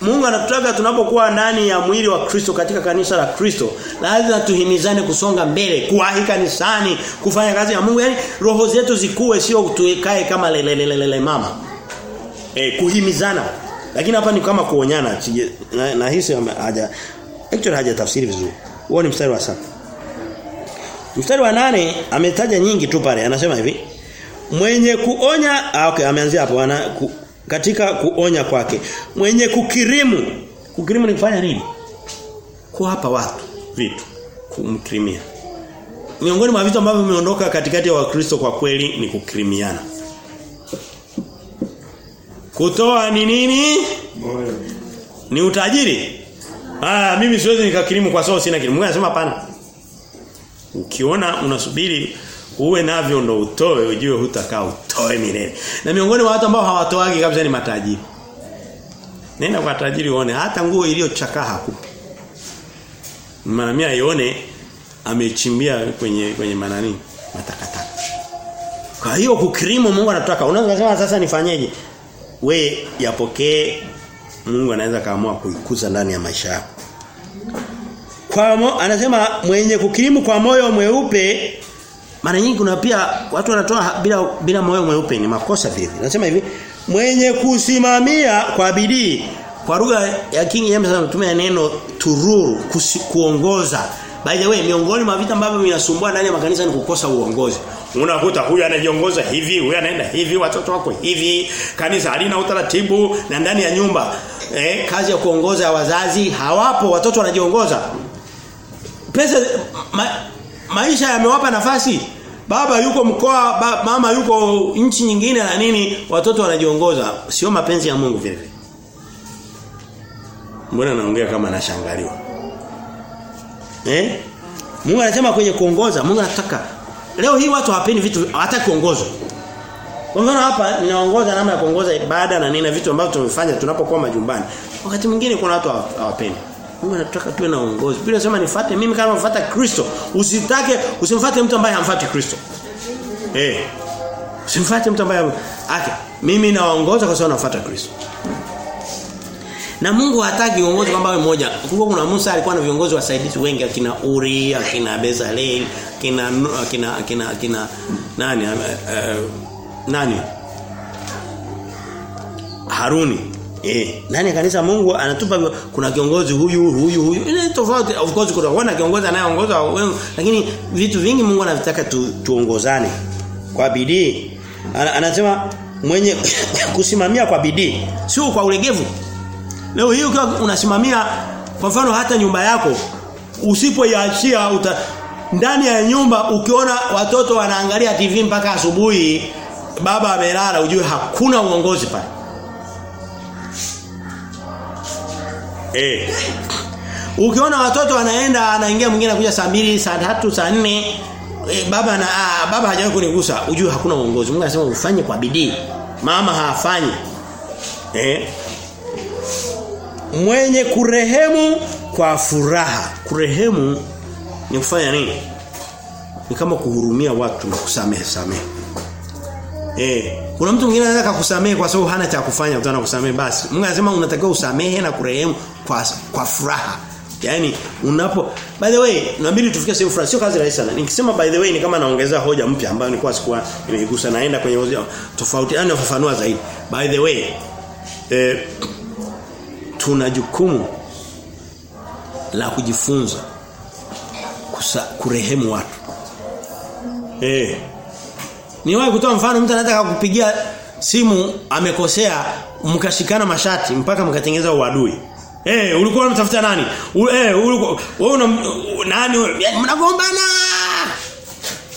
Mungu anatutaka tunapokuwa ndani ya mwili wa Kristo katika kanisa la Kristo lazima tuhimizane kusonga mbele kuwahi kanisani kufanya kazi ya Mungu. Yaani roho zetu zikue sio tuikae kama lelelelele mama. Eh kuhimizana. Lakini hapa ni kama kuonyana. Na, na hisi haja actually haja tafsiri vizuri. Huo ni mstari wa saba mstari wa nane ametaja nyingi tu pale anasema hivi mwenye kuonya ah, okay ameanzia hapo ana ku, katika kuonya kwake. Mwenye kukirimu kukirimu ni kufanya nini? Kuwapa watu vitu kumkirimia miongoni mwa vitu ambavyo vimeondoka katikati ya wakristo kwa kweli ni kukirimiana. Kutoa ni nini? Ni utajiri. Ah mimi siwezi nikakirimu kwa sababu sina kirimu. Mungu anasema hapana ukiona unasubiri uwe navyo ndo utoe ujue hutakaa utoe milele. Na miongoni mwa watu ambao hawatoagi kabisa ni matajiri. Nenda kwa tajiri uone hata nguo iliyochakaa hakupi. Maana mimi amechimbia kwenye kwenye manani matakataka. Kwa hiyo kukirimu Mungu anataka. Unaweza kusema sasa nifanyeje? We yapokee Mungu anaweza kaamua kuikuza ndani ya maisha yako. Kwa mo, anasema mwenye kukirimu kwa moyo mweupe mara nyingi kuna pia watu wanatoa bila bila moyo mweupe ni makosa vile. Anasema hivi mwenye kusimamia kwa bidii kwa lugha ya King James anatumia neno tururu kusi, kuongoza. By the way miongoni mwa vitu ambavyo vinasumbua ndani ya makanisa ni kukosa uongozi. Unakuta huyu anajiongoza hivi, huyu anaenda hivi, watoto wako hivi, kanisa halina utaratibu na ndani ya nyumba eh, kazi ya kuongoza wazazi hawapo, watoto wanajiongoza. Pesa ma, maisha yamewapa nafasi. Baba yuko mkoa, ba, mama yuko nchi nyingine na nini, watoto wanajiongoza. Sio mapenzi ya Mungu vile. Mbona naongea kama nashangaliwa? Eh? Mungu anasema kwenye kuongoza, Mungu anataka leo hii watu hawapendi vitu hawataki kuongozwa. Kwa mfano hapa ninaongoza namna ya kuongoza ibada na nina vitu ambavyo tumefanya tunapokuwa majumbani. Wakati mwingine kuna watu hawapendi. Mungu anataka tuwe na uongozi. Biblia inasema nifuate mimi kama nafuata Kristo. Usitake usimfuate mtu ambaye hamfuati Kristo. Eh. Hey. Usimfuate mtu ambaye ake mimi naongoza kwa sababu nafuata Kristo. Na Mungu hataki uongozi kwamba wewe mmoja. Kulikuwa kuna Musa alikuwa na viongozi wasaidizi wengi akina Uri, akina Bezalel, akina akina akina akina nani uh, nani Haruni Eh, nani kanisa Mungu anatupa kuna kiongozi huyu huyu huyu. Ile tofauti of course kuna kiongozi anayeongoza lakini vitu vingi Mungu anavitaka tu, tuongozane kwa bidii. Anasema mwenye kusimamia kwa bidii, sio kwa ulegevu. Leo hii ukiwa unasimamia kwa mfano hata nyumba yako usipoiachia uta ndani ya nyumba ukiona watoto wanaangalia TV mpaka asubuhi baba amelala ujue hakuna uongozi pale. Eh. Ukiona watoto wanaenda anaingia mwingine anakuja saa mbili saa tatu saa nne e, baba na ah, baba hajawahi kunigusa ujue hakuna uongozi. Mungu anasema ufanye kwa bidii. Mama hafanyi. Eh? Mwenye kurehemu kwa furaha. Kurehemu ni kufanya nini? Ni kama kuhurumia watu na kusamehe samehe. Eh, kuna mtu mwingine anaweza kukusamehe kwa sababu hana cha kufanya utaona kusamehe basi. Mungu anasema unatakiwa usamehe na kurehemu kwa kwa furaha. Yaani unapo by the way naamini tufike sehemu fulani sio kazi rahisi sana. Nikisema by the way ni kama naongezea hoja mpya ambayo nilikuwa sikuwa nimeigusa naenda kwenye hoja tofauti yani nafafanua zaidi. By the way eh, tuna jukumu la kujifunza kusa, kurehemu watu. Eh Niwahi kutoa mfano mtu anataka kukupigia simu amekosea mkashikana mashati mpaka mkatengeneza uadui. Eh, ulikuwa unamtafuta nani? Eh, ulikuwa wewe una nani mnagombana?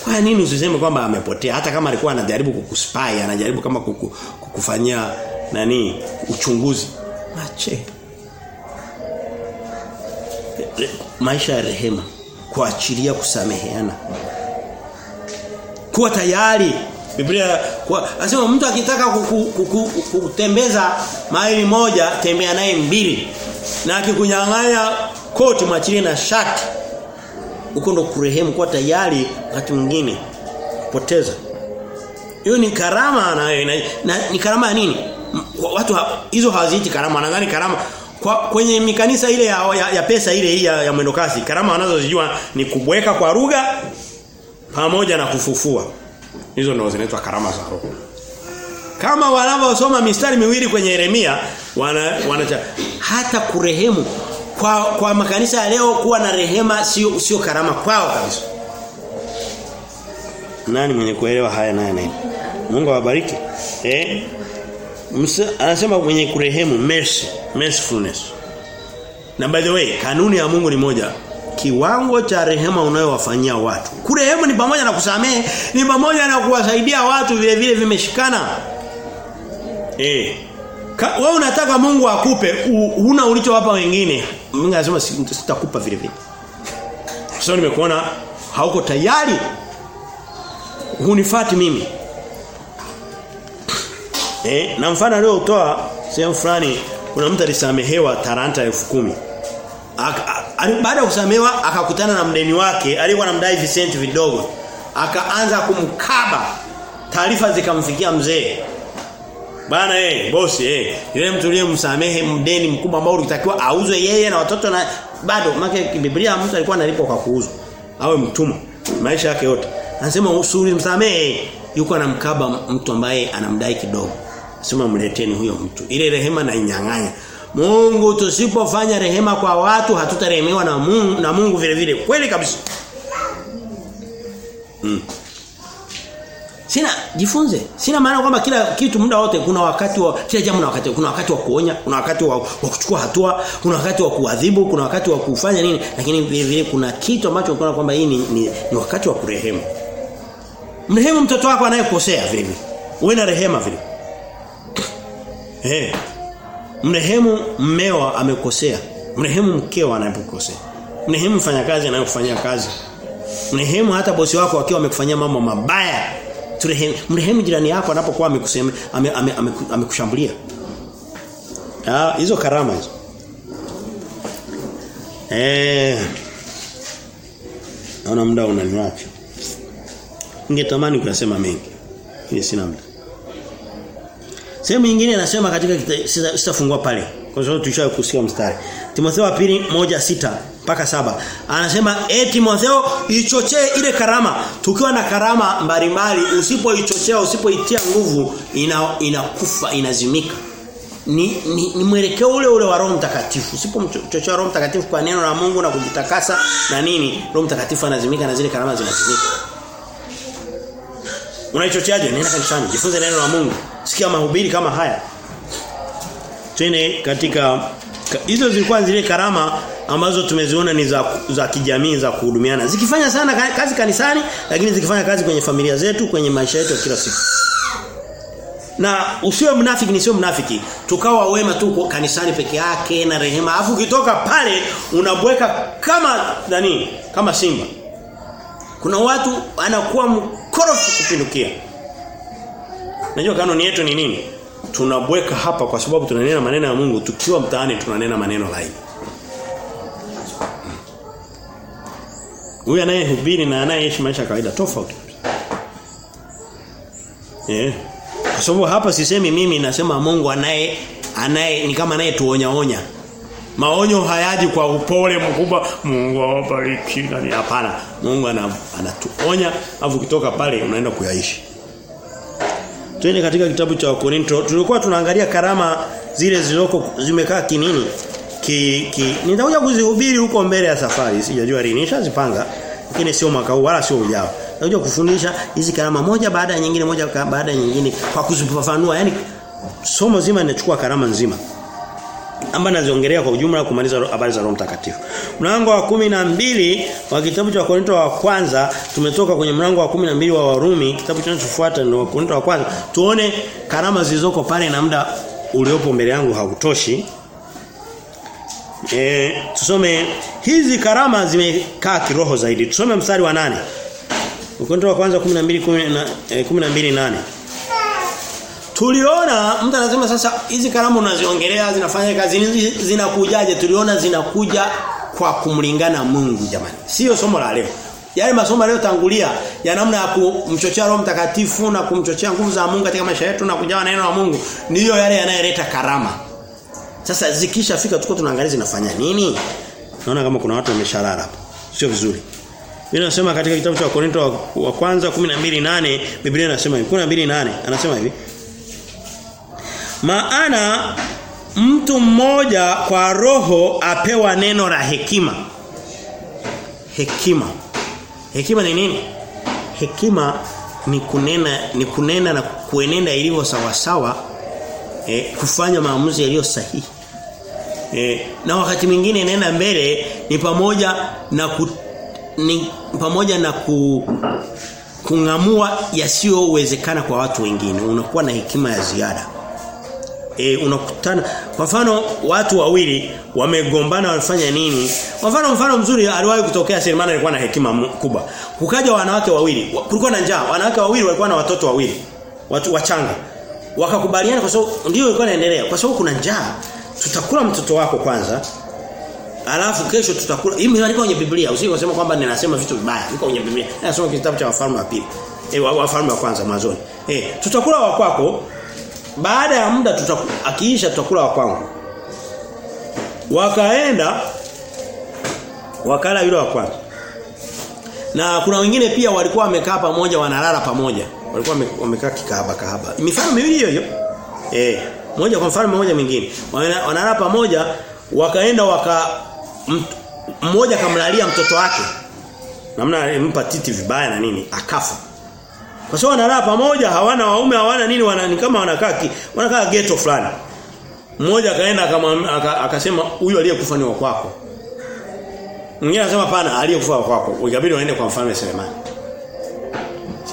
Kwa nini usiseme kwamba amepotea hata kama alikuwa anajaribu kukuspy, anajaribu kama kuku, kukufanyia nani uchunguzi? Mache. Maisha ya rehema, kuachilia kusameheana kuwa tayari Biblia anasema mtu akitaka kutembeza maili moja tembea naye mbili na akikunyang'anya koti mwachilie na shati. Huko ndo kurehemu kwa tayari wakati mwingine kupoteza. Hiyo ni karama na, na, na ni karama ya nini? Watu hizo hawaziiti karama, wanadhani karama kwa kwenye mikanisa ile ya, ya, ya pesa ile hii ya, ya mwendokasi karama wanazozijua ni kubweka kwa lugha pamoja na kufufua. Hizo ndio zinaitwa karama za roho kama wanavyosoma mistari miwili kwenye Yeremia wana, wana hata kurehemu. Kwa kwa makanisa leo kuwa na rehema sio sio karama kwao kabisa. Nani mwenye kuelewa haya naye naye Mungu awabariki. Eh? Msa, anasema mwenye kurehemu mercy mercifulness. Na by the way kanuni ya Mungu ni moja. Kiwango cha rehema unayowafanyia watu. Kurehemu ni pamoja na kusamehe ni pamoja na kuwasaidia watu vile vile vimeshikana eh wewe unataka Mungu akupe una ulichowapa wengine Mungu anasema sitakupa vile vile sasa so, nimekuona hauko tayari hunifati mimi Eh, na mfano leo utoa sehemu fulani kuna mtu alisamehewa taranta 10,000. Baada ya kusamehewa akakutana na mdeni wake aliyekuwa anamdai visenti vidogo. Akaanza kumkaba. Taarifa zikamfikia mzee. Bana eh bosi eh yule mtu aliyemsamehe mdeni mkubwa ambao ulitakiwa auzwe yeye na watoto na bado maana Biblia mtu alikuwa analipwa kwa kuuzwa. Awe mtumwa maisha yake yote. Anasema usuri msamehe yuko anamkaba mtu ambaye anamdai kidogo. Anasema mleteni huyo mtu. Ile rehema na inyang'anya. Mungu tusipofanya rehema kwa watu hatutarehemewa na Mungu na Mungu vile vile. Kweli kabisa. Mm. Sina jifunze. Sina maana kwamba kila kitu muda wote kuna wakati wa kila jambo na wakati kuna wakati wa kuonya, kuna wakati wa, wa kuchukua hatua, kuna wakati wa kuadhibu, kuna wakati wa kufanya nini, lakini vile vile kuna kitu ambacho unaona kwamba hii ni, ni, ni wakati wa kurehemu. Mrehemu mtoto wako anayekosea vile vile. Uwe na rehema vile. Eh. Hey. Mrehemu mmeo amekosea. Mrehemu mkeo anapokosea. Mrehemu mfanyakazi anayofanyia kazi. Mrehemu hata bosi wako akiwa amekufanyia mambo mabaya. Turehemu mrehemu jirani yako anapokuwa amekusema amekushambulia. Ame, ame ame ah hizo karama hizo. Eh. Naona muda unaniacha. Ningetamani kuyasema mengi. ni sina muda. Sehemu nyingine anasema katika sitafungua pale. Kwa sababu tulishakusikia mstari. Timotheo wa pili mpaka saba Anasema e Timotheo ichochee ile karama. Tukiwa na karama mbalimbali usipoichochea usipoitia nguvu inakufa ina inazimika. Ni, ni, ni mwelekeo ule ule wa Roho Mtakatifu. Usipomchochea Roho Mtakatifu kwa neno la Mungu na kujitakasa na nini, Roho Mtakatifu anazimika na zile karama zinazimika. Unaichocheaje? Nenda kanisani, jifunze neno la Mungu. Sikia mahubiri kama haya. Twende katika hizo zilikuwa zile karama ambazo tumeziona ni za za kijamii za kuhudumiana. Zikifanya sana kazi kanisani lakini zikifanya kazi kwenye familia zetu, kwenye maisha yetu kila siku. Na usiwe mnafiki ni sio mnafiki. Tukawa wema tu kanisani peke yake na rehema. Afu ukitoka pale unabweka kama nani? Kama simba. Kuna watu anakuwa mkorofi kupindukia. Najua kanuni yetu ni nini? Tunabweka hapa kwa sababu tunanena maneno ya Mungu tukiwa mtaani tunanena maneno laini. Huyu anayehubiri na anayeishi maisha kawaida tofauti. Eh. Kwa sababu hapa sisemi mimi nasema Mungu anaye anaye ni kama anayetuonya onya. Maonyo hayaji kwa upole mkubwa Mungu awabariki na ni hapana. Mungu anatuonya afu kitoka pale unaenda kuyaishi. Twende katika kitabu cha Korinto. Tulikuwa tunaangalia karama zile zilizoko zimekaa kinini? Ki, ki nitakuja kuzihubiri huko mbele ya safari. Sijajua lini nishazipanga. Lakini sio mwaka huu wala sio ujao. Nitakuja kufundisha hizi karama moja baada ya nyingine moja baada ya nyingine kwa kuzifafanua. yani somo zima linachukua karama nzima. Amba naziongelea kwa ujumla kumaliza habari za Roho Mtakatifu. Mlango wa kumi na mbili wa kitabu cha Korinto wa kwanza tumetoka kwenye mlango wa kumi na mbili wa Warumi, kitabu kinachofuata ndio Korinto wa kwanza. Tuone karama zilizoko pale na muda uliopo mbele yangu hautoshi. E, tusome hizi karama zimekaa kiroho zaidi. Tusome mstari wa nane Ukondo wa kwanza 12 12:8. Tuliona mtu anasema sasa hizi karamu unaziongelea zinafanya kazi zinakujaje? Tuliona zinakuja kwa kumlingana Mungu jamani. Sio somo la leo. Yale masomo leo tangulia ya namna ya kumchochea Roho Mtakatifu na kumchochea nguvu za Mungu katika maisha yetu na kujawa neno la Mungu ndiyo yale yanayoleta karama. Sasa zikishafika tuko tunaangalia zinafanya nini? Naona kama kuna watu wameshalala hapa. Sio vizuri. Biblia inasema katika kitabu cha Korinto wa, wa kwanza 12:8 Biblia inasema hivi 12:8 anasema hivi Maana mtu mmoja kwa roho apewa neno la hekima. Hekima. Hekima ni nini? Hekima ni kunena ni kunena na kuenenda ilivyo sawa sawa eh, kufanya maamuzi yaliyo sahihi. Eh, na wakati mwingine nenda mbele ni pamoja na ku, ni pamoja na ku kungamua yasiyowezekana kwa watu wengine. Unakuwa na hekima ya ziada. E, unakutana kwa mfano watu wawili wamegombana wanafanya nini? Kwa mfano mfano mzuri aliwahi kutokea Selemani alikuwa na hekima kubwa. Kukaja wanawake wawili kulikuwa na njaa. Wanawake wawili walikuwa na watoto wawili watu wachanga. Wakakubaliana kwa sababu ndio ilikuwa inaendelea. Kwa sababu kuna njaa tutakula mtoto wako kwanza alafu kesho tutakula hii imeandikwa kwenye Biblia usije kusema kwamba ninasema vitu vibaya iko kwenye Biblia nasoma kitabu cha wafalme wa pili. Eh wafalme wa kwanza mwanzoni. Eh tutakula wa kwako baada ya muda tutakula akiisha tutakula wa kwangu. Wakaenda wakala yule wa kwanza. Na kuna wengine pia walikuwa wamekaa pamoja wanalala pamoja. Walikuwa wamekaa kikahaba kahaba. Mifano miwili hiyo hiyo. Eh moja kwa mfano mmoja mwingine. Wanalala pamoja wakaenda waka mmoja kamlalia mtoto wake. Namna alimpa titi vibaya na nini akafa. Kwa sababu wanalala pamoja hawana waume hawana nini wana ni kama wanakaa wanakaa ghetto fulani. Mmoja akaenda akasema huyu aliyekufa ni wa kwako. Mwingine anasema pana aliyekufa wa kwako. Ikabidi waende kwa mfalme Selemani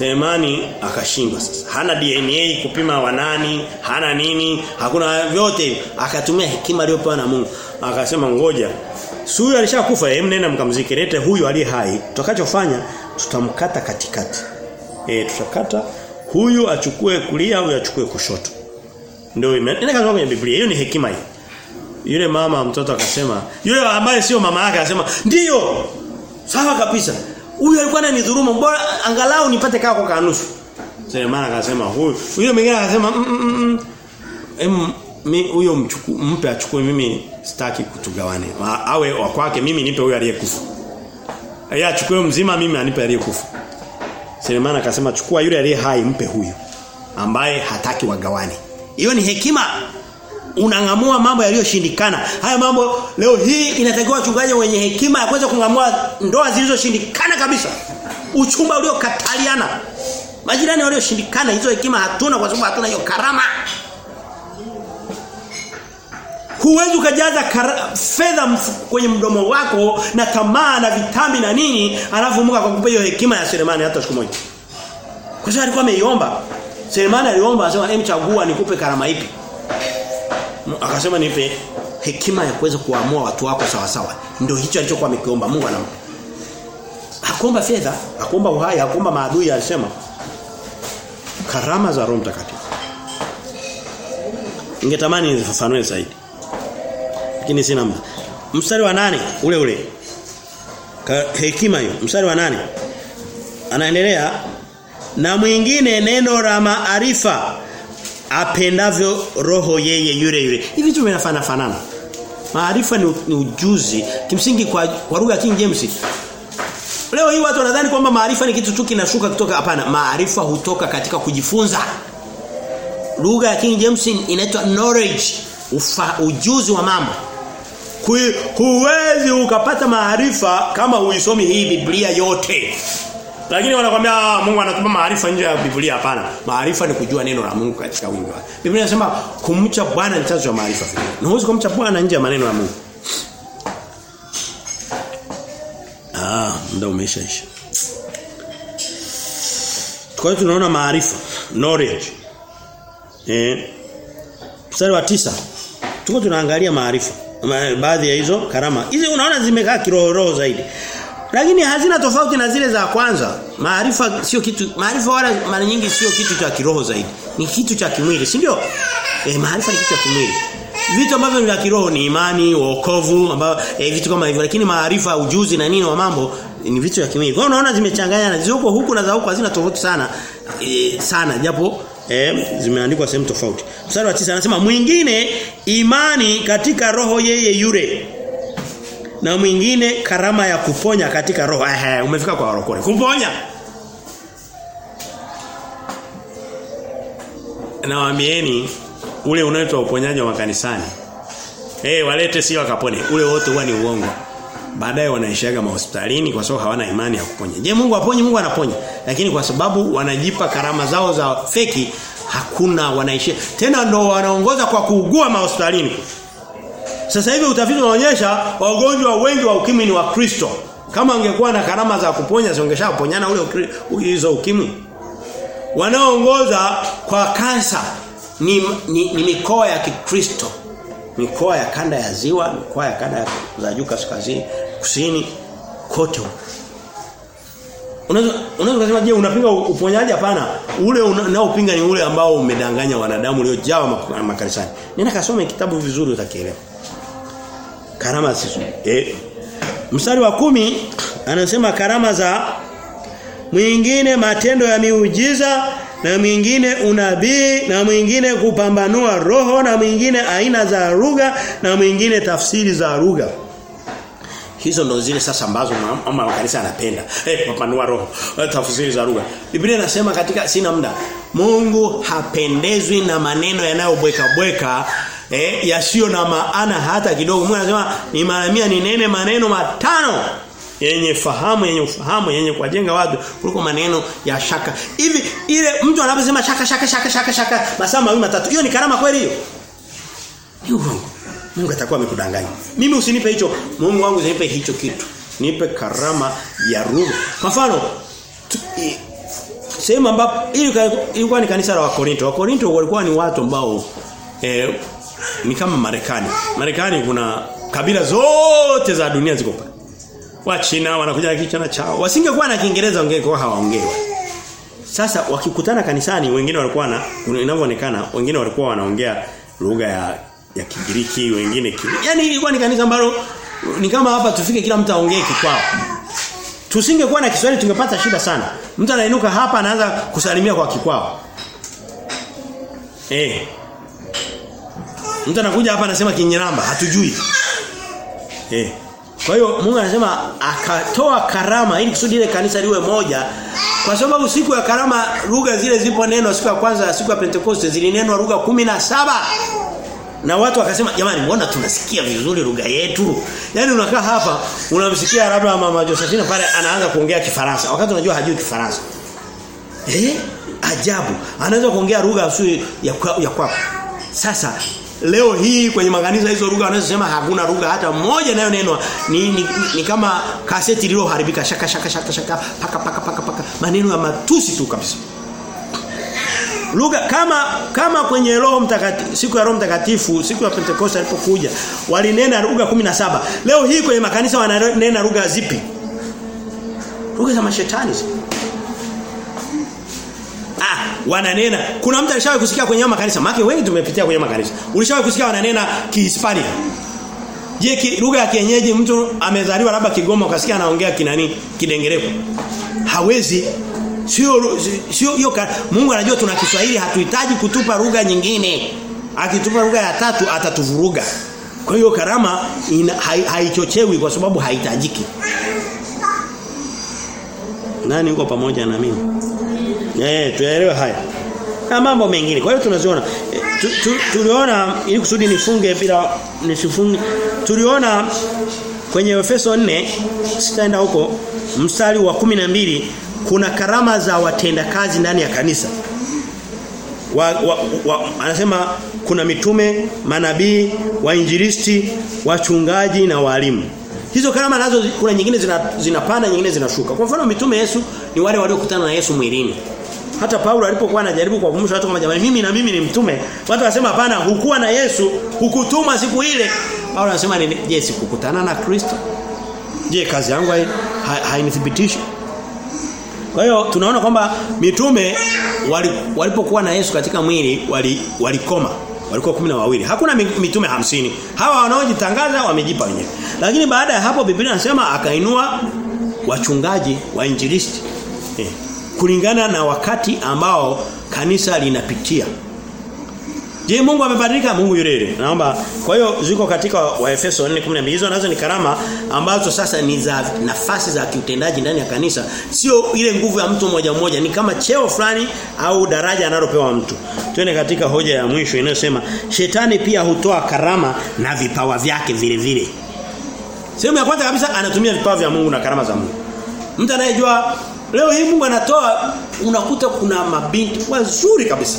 Selemani akashindwa sasa. Hana DNA kupima wanani hana nini hakuna vyote akatumia hekima aliyopewa na Mungu. Akasema ngoja. Suyu alishakufa hem nenda mkamzike lete huyu aliye hai. Tutakachofanya tutamkata katikati. Eh tutakata. Huyu achukue kulia huyu achukue kushoto. Ndio imeandikwa kwenye Biblia. Hiyo ni hekima hii. Yule mama mtoto akasema yule ambaye sio mama yake akasema ndio. Sawa kabisa huyu alikuwa ananidhulumu bora angalau nipate kaa kwa kanusu Selemana akasema huyu yule mwingine akasema mm, mm, mm, huyo mpe achukue mimi sitaki kutugawane. Awe wa kwake mimi nipe huyo aliyekufa. Yeye achukue mzima mimi anipe aliyekufa. Selemana akasema chukua yule aliye hai mpe huyu ambaye hataki wagawane. Hiyo ni hekima unangamua mambo yaliyoshindikana. Haya mambo leo hii inatakiwa wachungaji wenye hekima ya kuweza kungamua ndoa zilizoshindikana kabisa. Uchumba uliokataliana. Majirani walioshindikana hizo hekima hatuna kwa sababu hatuna hiyo karama. Huwezi ukajaza fedha kwenye mdomo wako na tamaa na vitambi na nini alafu Mungu akakupa hiyo hekima ya Selemani hata siku moja. Kwa sababu alikuwa ameiomba. Selemani aliomba asema em chagua nikupe karama ipi? Akasema nipe hekima ya kuweza kuamua watu wako sawa sawa. Ndio hicho alichokuwa amekiomba Mungu anampa. Hakuomba fedha, hakuomba uhai, hakuomba maadui alisema. Karama za Roho Mtakatifu. Ningetamani nifafanue zaidi. Lakini sina muda. Mstari wa nane ule ule. Ka, hekima hiyo. Mstari wa nane Anaendelea na mwingine neno la maarifa apendavyo roho yeye yule yule. Hivi vitu vinafanana fanana. Maarifa ni, ni ujuzi kimsingi kwa kwa lugha ya King James. Leo hii watu wanadhani kwamba maarifa ni kitu tu kinashuka kutoka hapana. Maarifa hutoka katika kujifunza. Lugha ya King James inaitwa knowledge, ufa, ujuzi wa mambo. Huwezi ukapata maarifa kama huisomi hii Biblia yote. Lakini wanakuambia Mungu anatupa maarifa nje ya Biblia hapana. Maarifa ni kujua neno la Mungu katika wingi wake. Biblia inasema kumcha Bwana ni chanzo cha maarifa. Na huwezi kumcha Bwana nje ya maneno ya Mungu. Ah, muda umeshaisha. Kwa hiyo tunaona maarifa, knowledge. Eh. Mstari wa tisa Tuko tunaangalia maarifa. Baadhi ya hizo karama. Hizi unaona zimekaa kiroho roho zaidi. Lakini hazina tofauti na zile za kwanza. Maarifa sio kitu maarifa wala mara nyingi sio kitu cha kiroho zaidi. Ni kitu cha kimwili, si ndio? Eh maarifa ni kitu cha kimwili. Vitu ambavyo ni vya kiroho ni imani, wokovu, ambao eh, vitu kama hivyo. Lakini maarifa, ujuzi na nini wa mambo Ni vitu vya kimwili. Kwa hiyo unaona zimechanganyana. zipo huku na za huku hazina tofauti sana. E, sana japo eh, zimeandikwa sehemu tofauti. Mstari wa 9 anasema mwingine imani katika roho yeye yule. Na mwingine karama ya kuponya katika roho. Eh, umefika kwa warokore. Kuponya. Nawaambieni ule unaitwa uponyaji wa makanisani. Eh hey, walete sio akapone. Ule wote huwa ni uongo. Baadaye wanaishaga mahospitalini kwa sababu hawana imani ya kuponya. Je, Mungu aponye? Mungu anaponya. Lakini kwa sababu wanajipa karama zao za feki hakuna wanaishia. Tena ndo wanaongoza kwa kuugua mahospitalini. Sasa hivi utafiti unaonyesha wagonjwa wengi wa ukimwi ni wa Kristo. Kama angekuwa na karama za kuponya zingeshaponyana ule hizo ukimwi. Wanaoongoza kwa kansa ni, ni, ni mikoa ya Kikristo. Mikoa ya kanda ya ziwa, mikoa ya kanda za juu kaskazini, kusini, kote. Unaweza unaweza kusema je, unapinga uponyaji hapana? Ule unaopinga ni ule ambao umedanganya wanadamu uliojawa makanisani. Nina kasome kitabu vizuri utakielewa. Karama sisi. Eh. Mstari wa kumi anasema karama za mwingine matendo ya miujiza na mwingine unabii na mwingine kupambanua roho na mwingine aina za lugha na mwingine tafsiri za lugha hizo ndo zile sasa ambazo mama wa kanisa anapenda eh kupambanua roho tafsiri za lugha Biblia inasema katika sina muda Mungu hapendezwi na maneno yanayobweka bweka eh yasiyo na maana hata kidogo. Mungu anasema ni mara mia ninene maneno matano yenye fahamu yenye ufahamu yenye kuwajenga watu kuliko maneno ya shaka. Hivi ile mtu anaposema shaka shaka shaka shaka shaka masaa mawili matatu hiyo ni karama kweli hiyo? Ni uongo. Mungu atakuwa amekudanganya. Mimi usinipe hicho. Mungu wangu usinipe hicho kitu. Nipe karama ya roho. kwa mfano sehemu ambapo ilikuwa ni kanisa la Wakorinto. Wakorinto walikuwa ni watu ambao eh, ni kama Marekani Marekani kuna kabila zote za dunia ziko pale wa China wanakuja na kichana chao. Wasingekuwa na Kiingereza wangekuwa hawaongei. Sasa wakikutana kanisani wengine walikuwa na inavyoonekana wengine walikuwa wanaongea lugha ya ya Kigiriki, wengine ki. Yaani ilikuwa ni kanisa ambalo ni kama hapa tufike kila mtu aongee kikwao. Tusingekuwa na Kiswahili tungepata shida sana. Mtu anainuka hapa anaanza kusalimia kwa kikwao. Eh. Mtu anakuja hapa anasema Kinyaramba, hatujui. Eh. Kwa hiyo Mungu anasema akatoa karama ili kusudi ile kanisa liwe moja. Kwa sababu siku ya karama lugha zile zipo neno siku ya kwanza siku ya Pentecost zilinenwa lugha saba. Na watu wakasema jamani mbona tunasikia vizuri lugha yetu? Yaani unakaa hapa unamsikia labda mama Josephine pale anaanza kuongea kifaransa wakati unajua hajui kifaransa. Eh ajabu. Anaanza kuongea lugha ya kwako. Sasa leo hii kwenye makanisa hizo lugha wanazosema hakuna lugha. Hata moja nayo neno ni, ni, ni, ni kama kaseti lililoharibika shaka shaka shaka shaka paka paka paka paka. Maneno ya matusi tu kabisa. Lugha kama kama kwenye roho mtakatifu siku ya roho mtakatifu siku ya pentekoste alipokuja walinena lugha 17 leo hii kwenye makanisa wananena lugha zipi? Lugha za mashetani. Ah, wananena. Kuna mtu alishawahi kusikia kwenye makanisa. Maana wengi tumepitia kwenye makanisa. Ulishawahi kusikia wananena Kihispania? Je, ki, lugha ya kienyeji mtu amezaliwa labda Kigoma ukasikia anaongea kinani kidengereko? Hawezi. Sio sio hiyo Mungu anajua tuna Kiswahili hatuhitaji kutupa lugha nyingine. Akitupa lugha ya tatu atatuvuruga. Kwa hiyo karama haichochewi hai kwa sababu haitajiki. Nani yuko pamoja na mimi? Eh, tuelewe haya. Na mambo mengine. Kwa hiyo tunaziona tu, tu, tuliona ili kusudi nifunge bila nisifunge. Tuliona kwenye Efeso 4 sitaenda huko mstari wa mbili kuna karama za watendakazi ndani ya kanisa. Wa, wa, wa, anasema kuna mitume, manabii, wainjilisti, wachungaji na walimu. Hizo karama nazo kuna nyingine zinapanda zina nyingine zinashuka. Kwa mfano mitume Yesu ni wale waliokutana na Yesu mwilini. Hata Paulo alipokuwa anajaribu kuwakumbusha watu kama jamani mimi na mimi ni mtume. Watu wasema hapana hukuwa na Yesu, hukutuma siku ile. Paulo anasema je sikukutana na Kristo? Je kazi yangu hainithibitishi? Hai Kwa hiyo tunaona kwamba mitume walipokuwa na Yesu katika mwili walikoma. Wali walikuwa wawili. Hakuna mitume hamsini. Hawa wanaojitangaza wamejipa wenyewe. Lakini baada ya hapo Biblia inasema akainua wachungaji, wainjilisti. Eh, kulingana na wakati ambao kanisa linapitia. Je, Mungu amebadilika? Mungu yule yule. Naomba kwa hiyo ziko katika Waefeso 4:12 hizo nazo ni karama ambazo sasa ni za nafasi za kiutendaji ndani ya kanisa, sio ile nguvu ya mtu mmoja mmoja, ni kama cheo fulani au daraja analopewa mtu. Twende katika hoja ya mwisho inayosema shetani pia hutoa karama na vipawa vyake vile vile. Sehemu ya kwanza kabisa anatumia vipawa vya Mungu na karama za Mungu. Mtu anayejua leo hii Mungu anatoa unakuta kuna mabinti wazuri kabisa.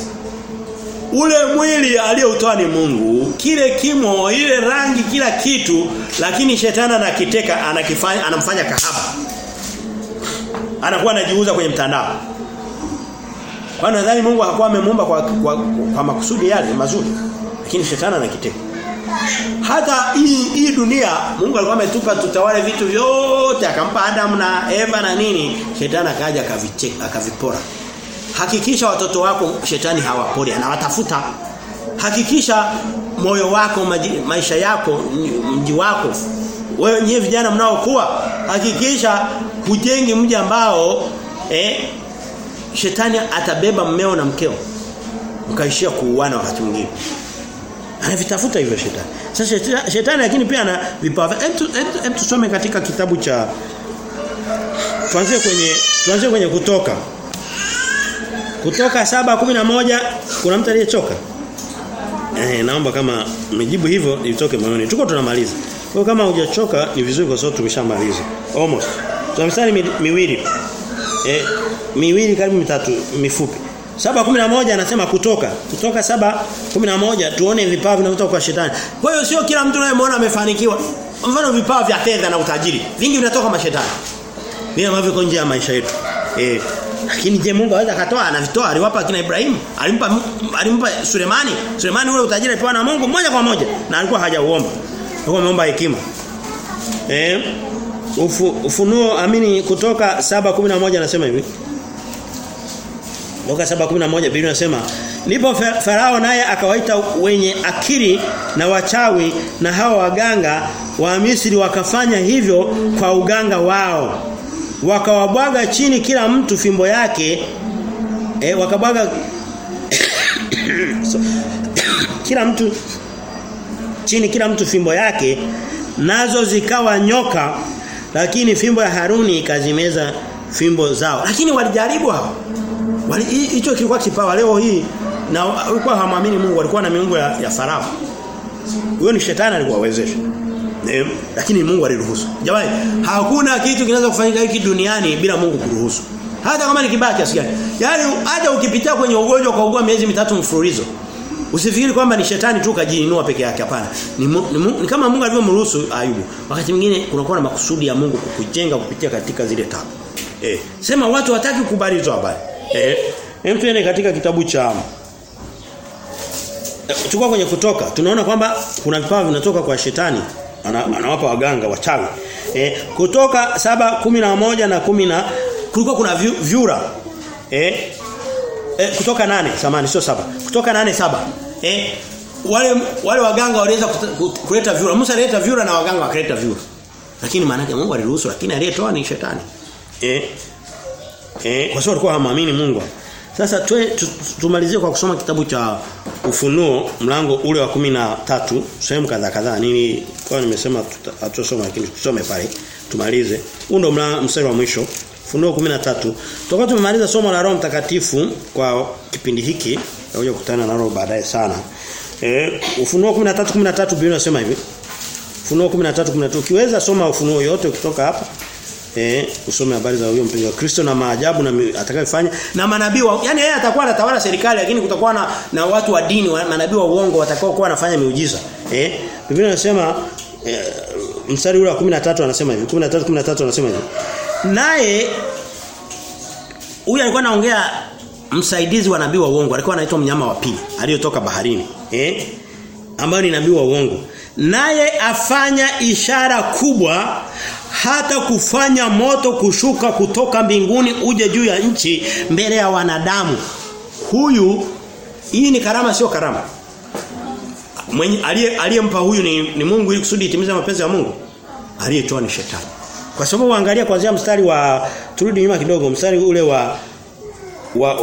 Ule mwili aliyoutoa ni Mungu. Kile kimo ile rangi kila kitu lakini shetani anakiteka anakifanya anamfanya kahaba. Anakuwa anajiuza kwenye mtandao. Kwa nadhani Mungu hakuwa amemuumba kwa, kwa, kwa makusudi yale mazuri lakini shetani anakiteka hata hii hii dunia Mungu alikuwa ametupa tutawale vitu vyote akampa Adam na Eva na nini shetani akaja akavicheka akavipora Hakikisha watoto wako shetani hawapori anawatafuta. Hakikisha moyo wako maisha yako mji wako wewe nyewe vijana mnaokuwa hakikisha hujengi mji ambao eh, shetani atabeba mmeo na mkeo mkaishia kuuana wakati mwingine. Anavitafuta hivyo shetani. Sasa shetani, lakini pia ana vipawa. Hem tusome katika kitabu cha tuanze kwenye tuanze kwenye kutoka kutoka saba kumi na moja kuna mtu aliyechoka? Eh naomba kama umejibu hivyo nitoke moyoni. Tuko tunamaliza. Kwa kama hujachoka ni vizuri kwa sababu tumeshamaliza. Almost. Tuna mistari mi, miwili. Eh miwili karibu mitatu mifupi. Saba kumi na moja anasema kutoka. Kutoka saba kumi na moja tuone vipawa vinavyotoka kwa shetani. Kwa hiyo sio kila mtu unayemwona amefanikiwa. Mfano vipawa vya fedha na utajiri. Vingi vinatoka mashetani. Vile ambavyo viko nje ya maisha yetu. Eh lakini je Mungu aweza akatoa anavitoa aliwapa kina Ibrahim alimpa alimpa Sulemani Sulemani ule utajiri alipewa na Mungu moja kwa moja na alikuwa hajauomba alikuwa ameomba hekima eh ufu, ufunuo amini kutoka 7:11 anasema hivi Luka 7:11 Biblia inasema Ndipo Farao naye akawaita wenye akili na wachawi na hao waganga wa Misri wakafanya hivyo kwa uganga wao. Wakawabwaga chini kila mtu fimbo yake e, wakabwaga so, kila mtu chini kila mtu fimbo yake nazo zikawa nyoka lakini fimbo ya Haruni ikazimeza fimbo zao lakini walijaribu hao wali kilikuwa kipawa leo hii na walikuwa hawamwamini Mungu walikuwa na miungu ya, ya Farao huyo ni shetani alikuwawezesha E, lakini Mungu aliruhusu. Jamani, hakuna kitu kinaweza kufanyika hiki duniani bila Mungu kuruhusu. Hata kama ni kibaya kiasi gani. Yaani hata ukipitia kwenye ugonjwa kwa ugua miezi mitatu mfululizo. Usifikiri kwamba ni shetani tu kajiinua peke yake hapana. Ni, ni, ni kama Mungu alivyomruhusu Ayubu. Wakati mwingine kunakuwa na makusudi ya Mungu kukujenga kupitia katika zile tabu. Eh, sema watu hawataki kukubali hizo habari. Eh, hem tuende katika kitabu cha Chukua kwenye kutoka. Tunaona kwamba kuna vipawa vinatoka kwa shetani ana, anawapa waganga wachawi. Eh, kutoka saba kumi na moja na kumi na kulikuwa kuna vyura. Eh, eh kutoka nane samani sio saba. Kutoka nane saba. Eh, wale wale waganga waliweza kuleta vyura. Musa alileta vyura na waganga wakaleta vyura. Lakini maana yake Mungu aliruhusu lakini aliyetoa ni shetani. Eh, eh kwa sababu alikuwa hamwamini Mungu. Sasa tue, tu, tumalizie kwa kusoma kitabu cha Ufunuo mlango ule wa kumi na tatu sehemu kadhaa kadhaa nini kwa nimesema tutasoma lakini tusome pale tumalize. Huo ndo mstari wa mwisho. Ufunuo 13. Tutakuwa tumemaliza somo la Roho Mtakatifu kwa kipindi hiki. Tutakuja kukutana na Roho baadaye sana. Eh Ufunuo 13 13 Biblia inasema hivi. Ufunuo 13 13 ukiweza soma ufunuo yote kutoka hapa eh usome habari za huyo mpenzi wa Kristo na maajabu na atakayofanya na manabii yani yeye atakuwa anatawala serikali lakini kutakuwa na, na watu wa dini wa, manabii wa uongo watakao kuwa wanafanya miujiza. Eh Biblia inasema eh, mstari ule wa 13 anasema hivi 13 13 anasema hivi. Naye huyu alikuwa anaongea msaidizi wa nabii wa uongo alikuwa anaitwa mnyama wa pili aliyotoka baharini. Eh ambaye ni nabii wa uongo. Naye afanya ishara kubwa hata kufanya moto kushuka kutoka mbinguni uje juu ya nchi mbele ya wanadamu. Huyu hii ni karama sio karama. Mwenye aliyempa huyu ni, ni Mungu ili kusudi itimize mapenzi ya Mungu. Aliyetoa ni shetani. Kwa sababu angalia kuanzia mstari wa turudi nyuma kidogo mstari ule wa wa